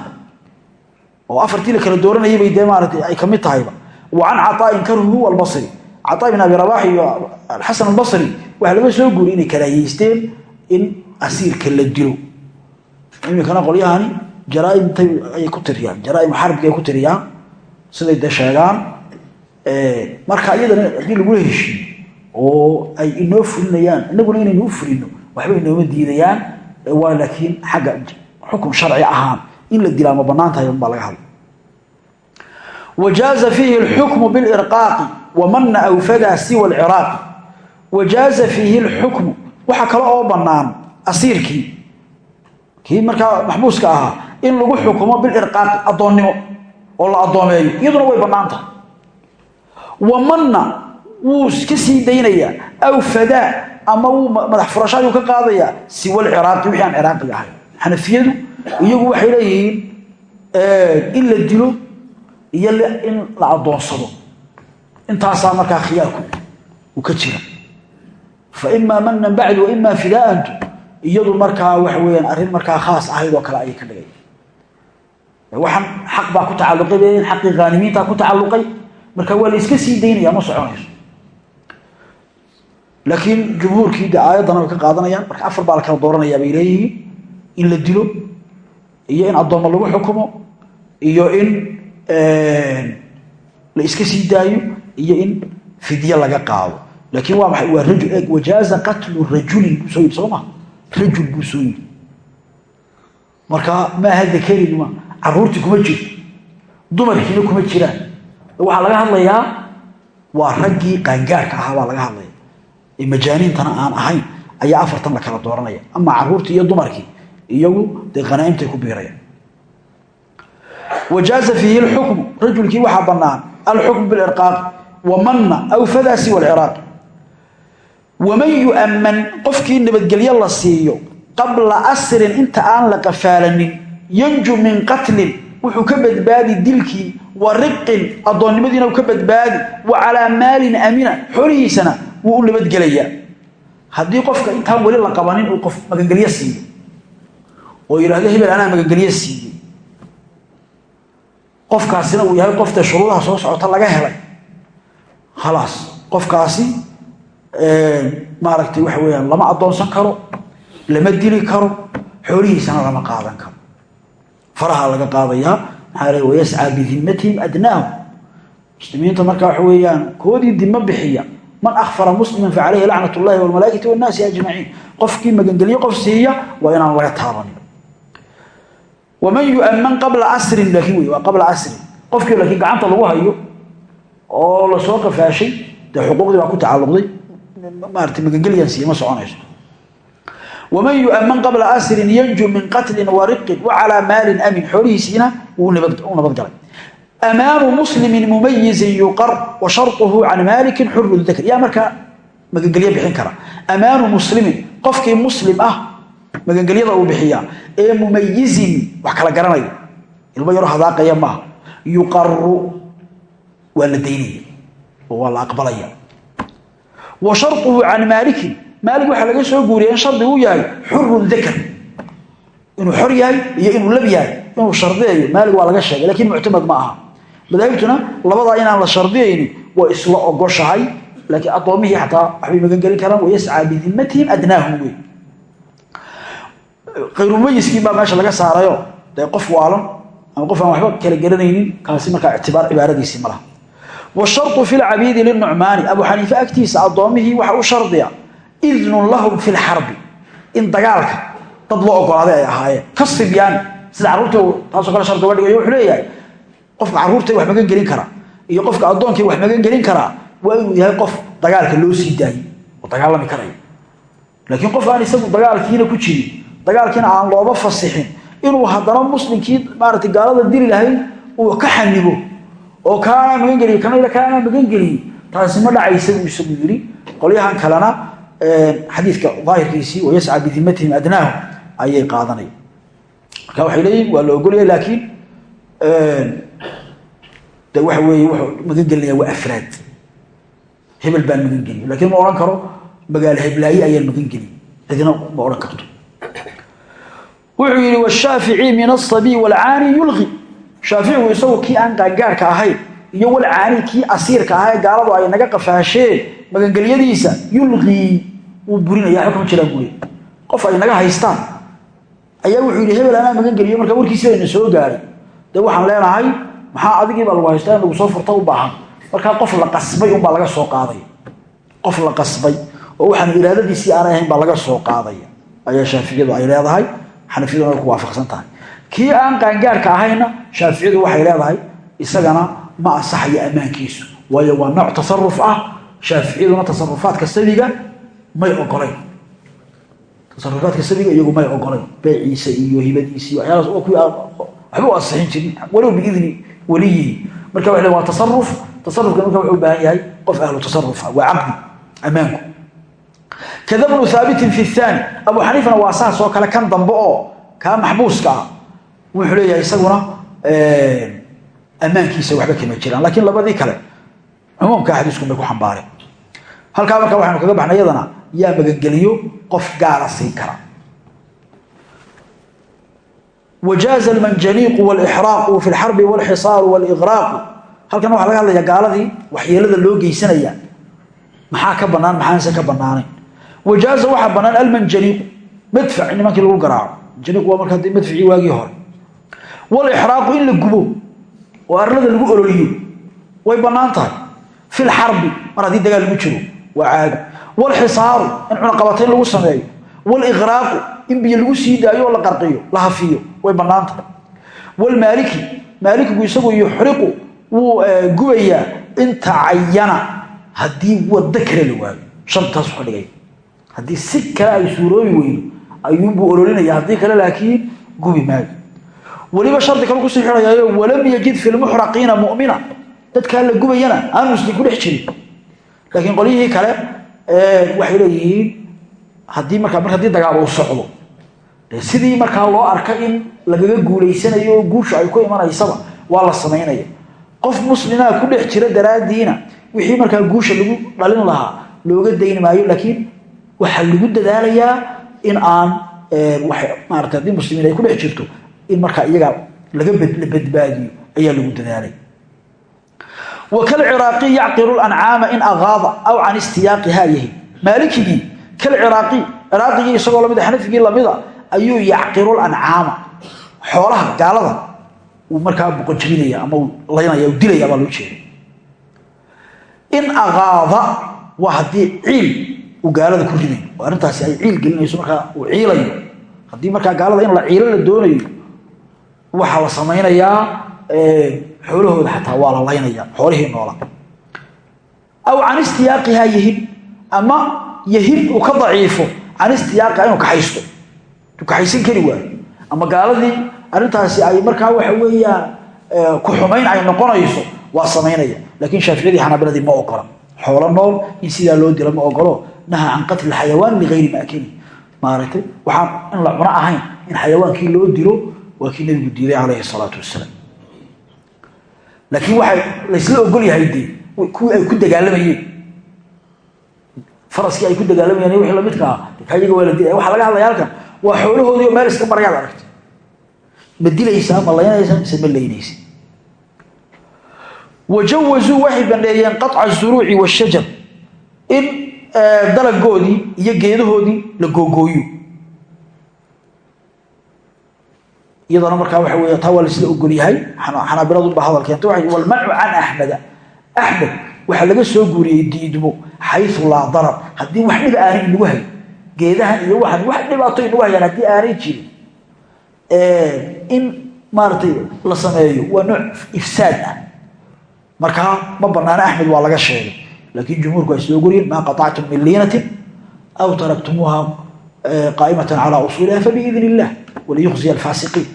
Oo afartii la kala dooranayay bay dee maaratay ay ka mid tahayba. Wa can caطaa'in karhu albasri. Caطaa bin abi rabax iyo alxasan albasri waxaa laga soo guuriyay inay karaahiyeysteen in asiirka la dilo. Iminkana qolyahani jaraaimtay ayay ku tiriyaan jaraaim xarbigay ku tiriyaan siday dee sheegaan. Marka iyadana haddii lagula heshiiyo oo ay inoo fulinayaan inaguna inaynu fulino waxba inooma diidayaan waa laakiin xagga xukun sharci ahaan in la dilaa ma bannaan tahay unbaa laga hadla wajaaza fiihi alxukmu bilirqaaqi wamana awfadaa siwa alciraaqi wajaaza fiihi alxukmu waxaa kale oo bannaan asiirkii. Kii markaa maxbuuska ahaa in lagu xukumo bilirqaaqi addoonnimo oo la addoomeeyo iyaduna way wuu ka sii daynayaa aw fadaa ama wuu madax furashaduu ka qaadayaa siwa alciraaqi wixii aan ciraaqiga ahay xanafiyadu iyagu waxay leeyihiin in la dilo iyo in la addoonsado intaasaa markaa khiyaarku uu ka jira. Fa manan bacdu wa imaa iyadu markaa waxa weyaan arrin markaa khaas ahayd kale ayay ka dhigay. Waxaan xaq baa ku tacalluqay xaqii khaanimiintaa ku tacalluqay. Marka waa la iska sii daynaya ma soconayso laakiin jumhuurkii de aayaddana way ka qaadanayaan. Marka afar baa la kala dooranayaa bay leeyihiin in la dilo iyo in addoommo lagu xukumo iyo in la iska sii daayo iyo in fidye laga qaado. Laakiin waa maay waa rajul eeg wajaaza qatlu rajulin buu soo yidhi soo rajul buu soo yidhi marka maaha dakarigma caruurtii kuma jirto dumarkiina kuma jiraan. Waxaa laga hadlayaa waa raggii qaangaarka ahaa baa laga hadlaya ee majaaniintana aan ahayn ayaa afartan la kala dooranaya. Ama caruurtii iyo dumarkii iyagu dee khanaa'imtay ku biirayaan wajaaza fiihi lxukmu rajulkii waxaa bannaan alxukmu bilirqaaqi wamana aw fadaasi walciraaqi waman yu'amman qofkii nabadgelyo la siiyo qabla asrin inta aan la qafaalanin yanju min qatlin wuxuu ka badbaadi dilkii wa riqin addoonnimadiina ka badbaadi wa calaa maalin amina xolihiisana wuu u nabadgelayaa. Haddii qofka intaan weli la qabanin uu qof magangelyo siiyo oo yidhahdo hebel anaa magangelyo siiyey qofkaasina uu yahay qofta shuruudaha soo socota laga helay. Khalaas qofkaasi maaragtay waxa weyaan lama addoonsan karo lama dili karo xoolihiisana lama qaadan karo faraha laga qaadayaa maxaa le wayascaa bidimmatihim adnaahum. Muslimiinta marka waxa weeyaan koodii dimo bixiya. Man akfara musliman fa caleyhi lacnat walmalaaikati wannaasi ajmaciin qofkii magangelyo qof siiya waa inaan laga taabanin waman yu'amman qabla asrin laakiin wey waa qabla asrin. Qofkii laakiin gacanta lagu hayo oo la soo qafaashay dee xuquuqdii baa ku tacalluqday. Maarata magangelyan siiya ma soconayso waman yu'amman qabla asrin yanju min qatlin wa riqin wa calaa maalin amin xoolihiisiina wuu nabadgalay amaanu muslimin mumayizin yuqar wa sharuhu can maalikin xurun dakr yaa markaa magangelyo bixin kara amaanu muslimin qofkii muslim ah magangelyada uu bixiyaa ee mumayizin wax kala garanaya ilmo yaro hadaaqaya maaha yuqaru waa la daynaya oo waa la aqbalaya wa sharuhu can maalikin maalig waxaa laga soo guuriya in shardi uu yahay xurun dakr inuu xor yahay iyo inuu lab yahay inuu shardiyayo maalig waa laga sheegay lakiin muctamad ma aha. Madaahibtuna labadaa inaan la shardiyayni waa isla ogoshahay laakiin addoommihii xataa waxbay magan gelin karaan wayascaa bidimmatihim adnaahum wey kayrumayiskii baa meesha laga saarayo. Dee qof waalan ama qof aan waxba kala garanaynin kaasi markaa ictibaar cibaaradiisii ma laha. Washarطu fi lcabiidi linucmaani abu xaniife agtiisa addoommihii waxa u shardiya idnun lahum fi lxarbi in dagaalka dad loo ogolaaday ay ahaayeen. Ka sibyaani sida carruurta taasoo kale shardi uga dhigayo wuxuu leeyahay qofka carruurta wax magan gelin karaa iyo qofka addoonkii wax magan gelin karaa waa inuu yahay qof dagaalka loo sii daayey oo dagaalami karaya laakiin qof aan isagu dagaalkiina ku jirin dagaalkiina aan looba fasixin inuu haddana muslimkii maarata gaalada dili lahayd uu ka xanibo oo kaanaa magangeliye kana kaanaa magangeliye taasi ma dhacaysa buu xadiidka daahirkiisii wayascaa bidimatihim adnaahum ayay qaadanaya marka waxay leeyihiin waa la ogolaya laakiin de waxa weeye wuxuu magan gelinaya waa afraad. Hebel baan magan geliyo lakiin ma odhan karo magaalo heblaaye ayaan magan geliy cidina ma odhan karto. Wuxuu yidhi washaafici min asabiy walcaani yulqi shaaficigu isagu kii aan qaangaarka ahayn iyo walcaani kii asiirka ahaa ee ay naga qafaasheen magangelyadiisa yulqii wuu burinaya waxba kama jiraan buuri. Qof ay naga haystaan ayaa wuxuu yidhi hebel anaa magan geliyo markaa warkiisi bayna soo gaaray. Dee waxaan leenahay maxaa adigiibaa lagu haystaa lagu soo furta u baahan? Markaa qof la qasbay unbaa laga soo qaadaya qof la qasbay oo waxaan iraadadiisii aanay ahayn baa laga soo qaadaya ayaa shaaficiyadu ay leedahay xanafiyaduna ku waafaqsan tahay. Kii aan qaangaarka ahayna shaaficiyadu waxay leedahay isagana ma asaxayo ammaankiisu waayo waa nooc tasaruf ah shaaficiyaduna tasarufaadka sabiga may ogolayn. Tasarufaadka sabiga iyagu may ogolayn. Beeciisa iyo hibadiisa iyo waxyaalaas oo kuwii waxba u asixin jirin. Walow biidni weliyihi marka waxay waa tasaruf tasarufka marka wuxuu u baahan yahay qof ahlu tasaruf ah waa caqdi ammaanku. Kada bnu haabitin fi thaani abu xaniifana waa saas oo kale kan dambe oo kaa maxbuuska ah. Wuxuu leeyahay isaguna ammaankiisa waxba kama cumuumka xadiisku bay ku xambaareen halkaa markaa waxaynu kaga baxnay yadana yaa magangeliyo qof gaara siin kara. Wajaaza almanjaniiqu waalixraaqu fi lxarbi waalxisaaru waaliqraaqu halkan waxaa laga hadlayaa gaaladii waxyeelada loo geysanaya. Maxaa ka bannaan maxaanse ka bannaanayn wajaaza waxaa bannaan almanjaniiqu madfac nimankii lagu garaaco manjaniiqu waa markaa madficii waagii hore. Waalixraaqu in la gubo oo arlada lagu ololiyo way bannaan tahay fi lxarbi mar haddii dagaal lagu jiro waa caadi waalxisaaru in cunaqabatayn lagu sameeyo. Waaliqraaqu in biyo lagu sii daayo oo la qarqiyo la hafiyo way bannaan tahay waalmaaliki maalikigu isagu yuxriqu wuu gubayaa in tacayana. Haddii waddo kale la waayo shantaas ka dhigay. Haddii si kale ay suuroobi weydo ayuunbuu ololinaya haddii kale laakiin gubi maayo. Weliba shardi kale ku sii xidhayaayo walam dadkaa la gubayana aan muslim ku dhex jirin. Laakiin qolyihii kale waxay leeyihiin haddii markaa mar haddii dagaal uu socdo sidii markaa loo arka in lagaga guulaysanayo guusha ay ku imanaysaba waa la samaynaya. Qof muslimaa ku dhex jira daraaddiina wixii markaa guusha lagu dhalin lahaa looga dayn maayo laakiin waxaa lagu dadaalayaa in aan maarata haddii muslimiin ay ku dhex jirto in markaa iyaga laga la badbaadiyo ayaa lagu dadaalay wkalciraaqi yacqiru ancaama in aqaada aw can istiyaaqihaa yahi maalikigii kalciraaqi ciraaqigii isagoo la mid xanafigii lamida ayuu yacqiru ancaama xoolaha gaalada uu markaa boqojirinaya ama laynaya dilaya baa loo jeeda in aqaada waa haddii ciil uu gaalada ku ridayo oo arrintaasi ay ciil gelinayso markaa uu ciilayo haddii markaa gaalada in la ciilo la la samaynayaa xoolahooda xataa waa la laynaya xoolihii noola. Aw can istiyaaqihaa yahib ama yahib uu ka daciifo can istiyaaqiha inuu kaxaysto. Inuu kaxaysan kari waayo ama gaaladii arrintaasi ay markaa waxa weeyaan ku xumayn ay noqonayso waa samaynaya. Laakiin shaaficiyadii xanaabiladii ma ogola. Xoolo nool in sidaa loo dilo ma ogolo. Naha can qatli xayawaan ligayri maakili maaragtay waxaan in la cuno ahayn in xayawaankii loo dilo waa kii nabigu diiday calayhi salaatu wasalaam laakiin waa laysla ogol yahay de kuwii ay ku dagaalamayeen faraskii ay ku dagaalamayeen wii lamidka ah. Ayaga waa la dilaya waa laga hadlaya halkan waa xoolahoodii meel iska maryaad aragtay ma dilaysaa ma laynaysaa mise ma laynaysa wajawazuu waxay bandheeyeen qaطca zuruuci washajar in eh, dalagoodii iyo geedahoodii la googooyo. Iyadana markaa waxa wey taa waa laisla ogol yahay. Xanaabiladunbaa hadal keenta waa walmancu can axmeda axmed waxaa laga soo guuriyey diidmo xayu laa darar. Haddii wax dhib aanay inagu hayn geedahan iyo waxan wax dhibaato inagu hayaan haddii aanay jirin in maaragtay la sameeyo waa nooc ifsaad ah. Markaa ma banaana axmed waa laga sheegay. Laakiin jumhuurku ay soo goriyeen maa qaطactum min liinatin aw taraktumuuha qaa'imatan calaa usuuliha fabiidn illah waliyuqziya alfaasiqiin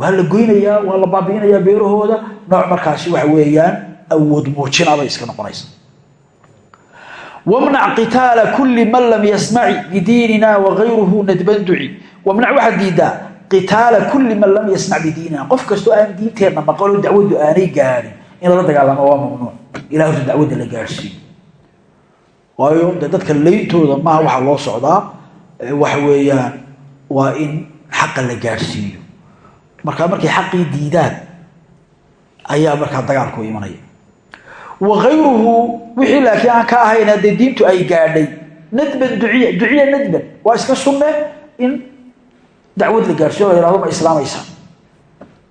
waa la goynayaa waa la baabi'inayaa beerahooda nooc markaasi waxa weeyaan awood muujinabay iska noqonaysa wamnac qitaala kulli man lam yasmaci bidiinina wagayruhu nadban duci wamnac waxaad diidaa qitaala kulli man lam yasmac bidiinina qof kastoo aan diinteenna maqalo dacwaddu aanay gaadhin in lala dagaalamo waa mamnuuc ilaa horta dacwadda la gaadhsiiyo waayo de dadka leyntooda maaha waxaa loo socdaa waxa weeyaan waa in xaqa la gaadhsiiyo markaa markay xaqii diidaan ayaa markaa dagaalku imanaya. Wagayruhu wixii laakiin aan ka ahayn haddee diintu ay gaadhay nadban duciya duciya nadban waa iska sunne in dacwad la gaadhsiyo la yhahdo ma islaamaysaa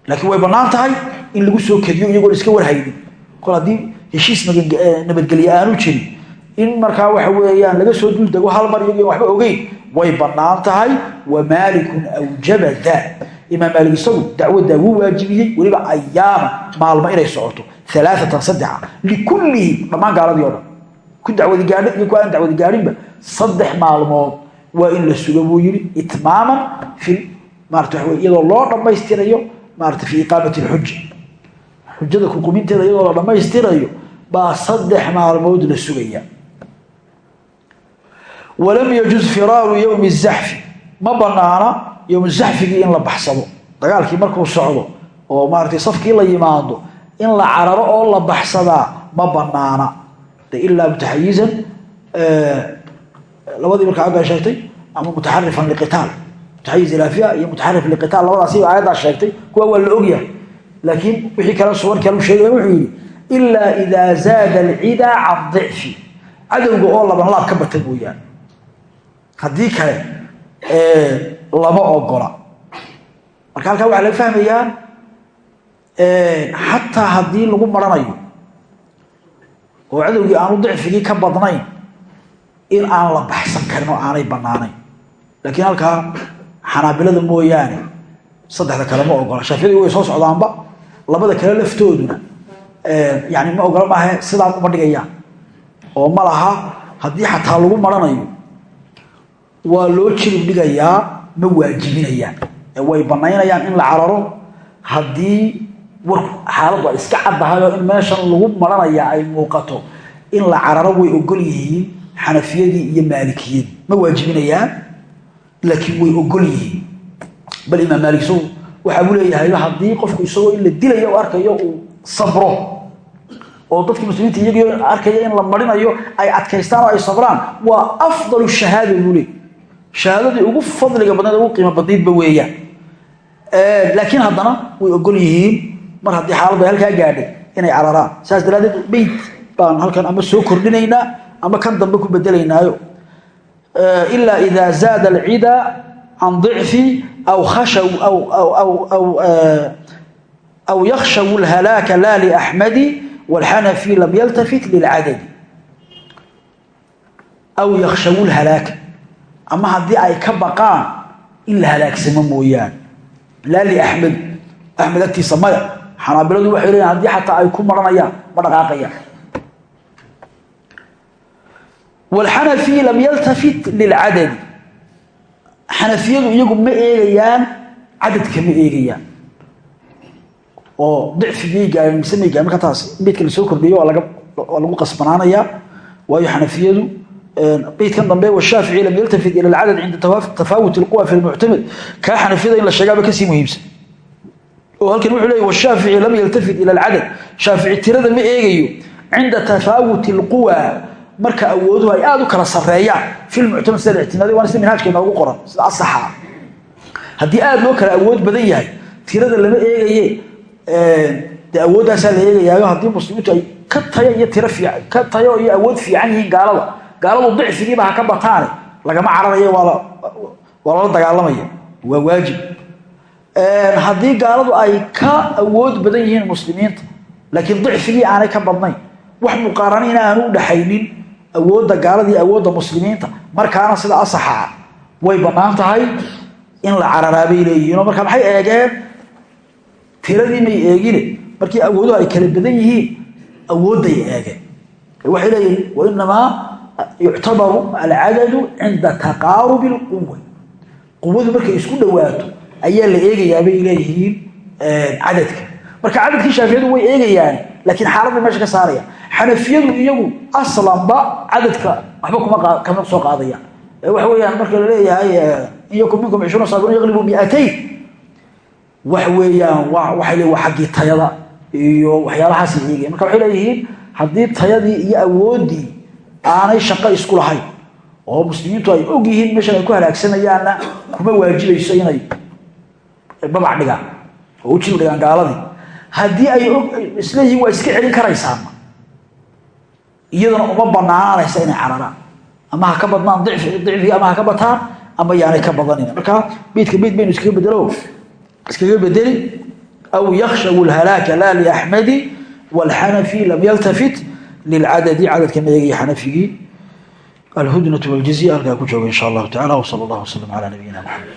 laakiin way bannaan tahay in lagu soo kediyo iyagoon iska warhaynin. Kol haddii heshiis nabadgelye aanu jirin in markaa waxa weeyaan laga soo dul dego hal mar iyagoon waxba ogeyn way bannaan tahay. Wa maalikun awjaba daa. Imaam maalik isagu dacwaddaa wuu waajibiyey weliba ayaama maalmo inay socoto. Alaaatan saddexa. Likullihi dhammaan gaaladii o dhan ku dacwadi gaadhin iyo ku aan dacwadi gaadhinba saddex maalmood waa in la sugo buu yidhi itmaaman fi maarata waxa wey iyadoo loo dhammaystirayo maarata fi iqaamati alxuja xujada kuquminteeda iyadoo la dhammaystirayo baa saddex maalmood la sugaya walam yajuz firaaru yowmi zaxfi ma banaana yowm zaxfigii in la baxsado. Dagaalkii markuu socdo oo maaratay safkii la yimaado in la cararo oo la baxsadaa ma banaana. Ilaa mutaxayizan labadii markaa aggaa sheegtay ama mutaxarifan liqitaal. Mutaxayiz ilaa iyo mutaxarif liqitaal labadaasiba aayaddaa sheegtay kuwa waa la ogyahay. Laakiin wixii kale suwan kale sheegaya wuxuu yidhi ilaa idaa zaada alcidaa can dicfi. Cadowga oo laban laab ka bata mooyaane haddii kale lama ogola marka halkaa waxaa laga fahmayaa xataa haddii lagu maranayo oo cadowgii aanu dicfigii ka badnayn in aan la baxsan karin oo aanay banaanayn laakiin halkaa xanaabilada mooyaane saddexda kale ma ogola. Shaaficiyadu way soo socdaanba labada kale laftooduna yani ma ogola maaha sidaa uma dhigayaan oo ma laha haddii xataa lagu maranayo waa loo jirib dhigayaa ma waajibinayaan. Way banaynayaan in la cararo. Haddii xaaladdu ay iska caddahay oo in meeshan lagu maranaya ay muuqato in la cararo way ogol yihiin xanafiyadii iyo maalikiyadii. Ma waajibinayaan laakiin way ogol yihiin. Bal imaam maalik isagu waxaa buu leeyahay haddii qofku isagoo in la dilayo u arkayo uu sabro oo dadkii muslimiinta iyagii arkaya in la marinayo ay adkaystaan oo ay sabraan waa afdalu shahaada buu leey shahaadadii ugu fadliga badneed ugu qiimo badnaydba weeyaan laakiin haddana way ogol yihiin mar haddii xaaladdu ay gaadhay inay cararaan. Saas daraadeed beyt baan halkan ama soo kordhinaynaa ama kan dambe ku bedelaynaayo. Ilaa idaa zaada alcida can dicfi aw khashaw aw aw aw aw yakhshaw alhalaaka laa liaxmadi wاlxanafi lam yaltafit lilcadadi. Aw yakhshaw lhalaaka ama haddii ay ka baqaan in la halaagsamo mooyaane laa liaxmed axmed agtiisa maya. Xanaabiladu waxay leeyihiin haddii xataa ay ku maranayaan ma dhaqaaqayaan. Wاlxanafi lam yaltafit lilcadadi xanafiyadu iyagu ma eegayaan cadadka ma eegayaan. Oo dicfigii gaaren mise may marka taas beydka la soo kordhiyo waa lagu qasbanaanayaa. Waayo xanafiyadu beydkan dambe washaafici lam yaltafit ila alcadad cinda tafaawut اlquwa fi lmuctamad kaa xanafiyada in la sheegaaba ka sii muhiimsan. Oo halkan wuxuu leeyay washaafici lam yaltafit ila alcadad shaafici tirada ma eegayo. Cinda tafaawuti اlquwa marka awooduhu ay aada u kala sareeyaan fi lmuctamad sida ictimaaday waana sida minhaajka inoogu qoran sida asaxa haddii aada loo kala awood badan yahay tirada lama eegaye dee awooddaasaa la eegayaayo haddii muslimiintu ay ka tayo iyo tiro fiican ka tayo iyo awood fiican yihiin gaalada gaaladu dicfigiiba ha ka bataane. Lagama cararayo waa lala dagaalamaya waa waajib. Haddii gaaladu ay ka awood badan yihiin muslimiinta laakiin dicfigii aanay ka badnayn wax muqaarana in aanu u dhaxaynin awoodda gaalada iyo awoodda muslimiinta. Markaana sida asaxa ah way bannaan tahay in la cararaabay leeyihiinoo marka maxay eegeen? Tiradii may eegine. Markii awooduhu ay kala badan yihiin awoodday eegeen. Waxay leeyihiin wainamaa yuctabaru alcadadu cinda taqaarubi alquwa quwadu markay isku dhowaato ayaa la eegayaa bay leeyihiin cadadka marka cadadkii shaafiyadu way eegayaan laakiin xaaladda meesha ka saaraya xanafiyadu iyagu aslanba cadadka waxba kama soo qaadayaan waxa weeyaan marka la leeyahay in yakun minkum cishruuna saabirun yaglibu miatayn waxa weeyaan waxay leeyihiin waa xaggii tayada iyo waxyaalahaasay eegayaan marka waxay leeyihiin haddii tayadii iyo awooddii aanay shaqo isku lahayn oo muslimiintu ay og yihiin meeshan ay ku halaagsanayaanna kuma waajibayso inay babac dhigaan oo u jib dhigaan gaaladii. Haddii ay isleeyihiin waa iska celin karaysaama iyadana uma banaananaysa inay cararaan. Ama ha ka badnaan dicfigi ama ha ka bataan ama yaanay ka badanin marka beydka beyd baynu iskaga bedelo iskaga bedeli aw yakhshaw lhalaaka laa liaxmadi wاlxanafi lam yaltafit lilcadadi cadadka ma eegaya xanafigii alhudnatu waljizya halkaa ku jooga in sha allahu tacala wsala allah wslam calaa nabiyina maxamed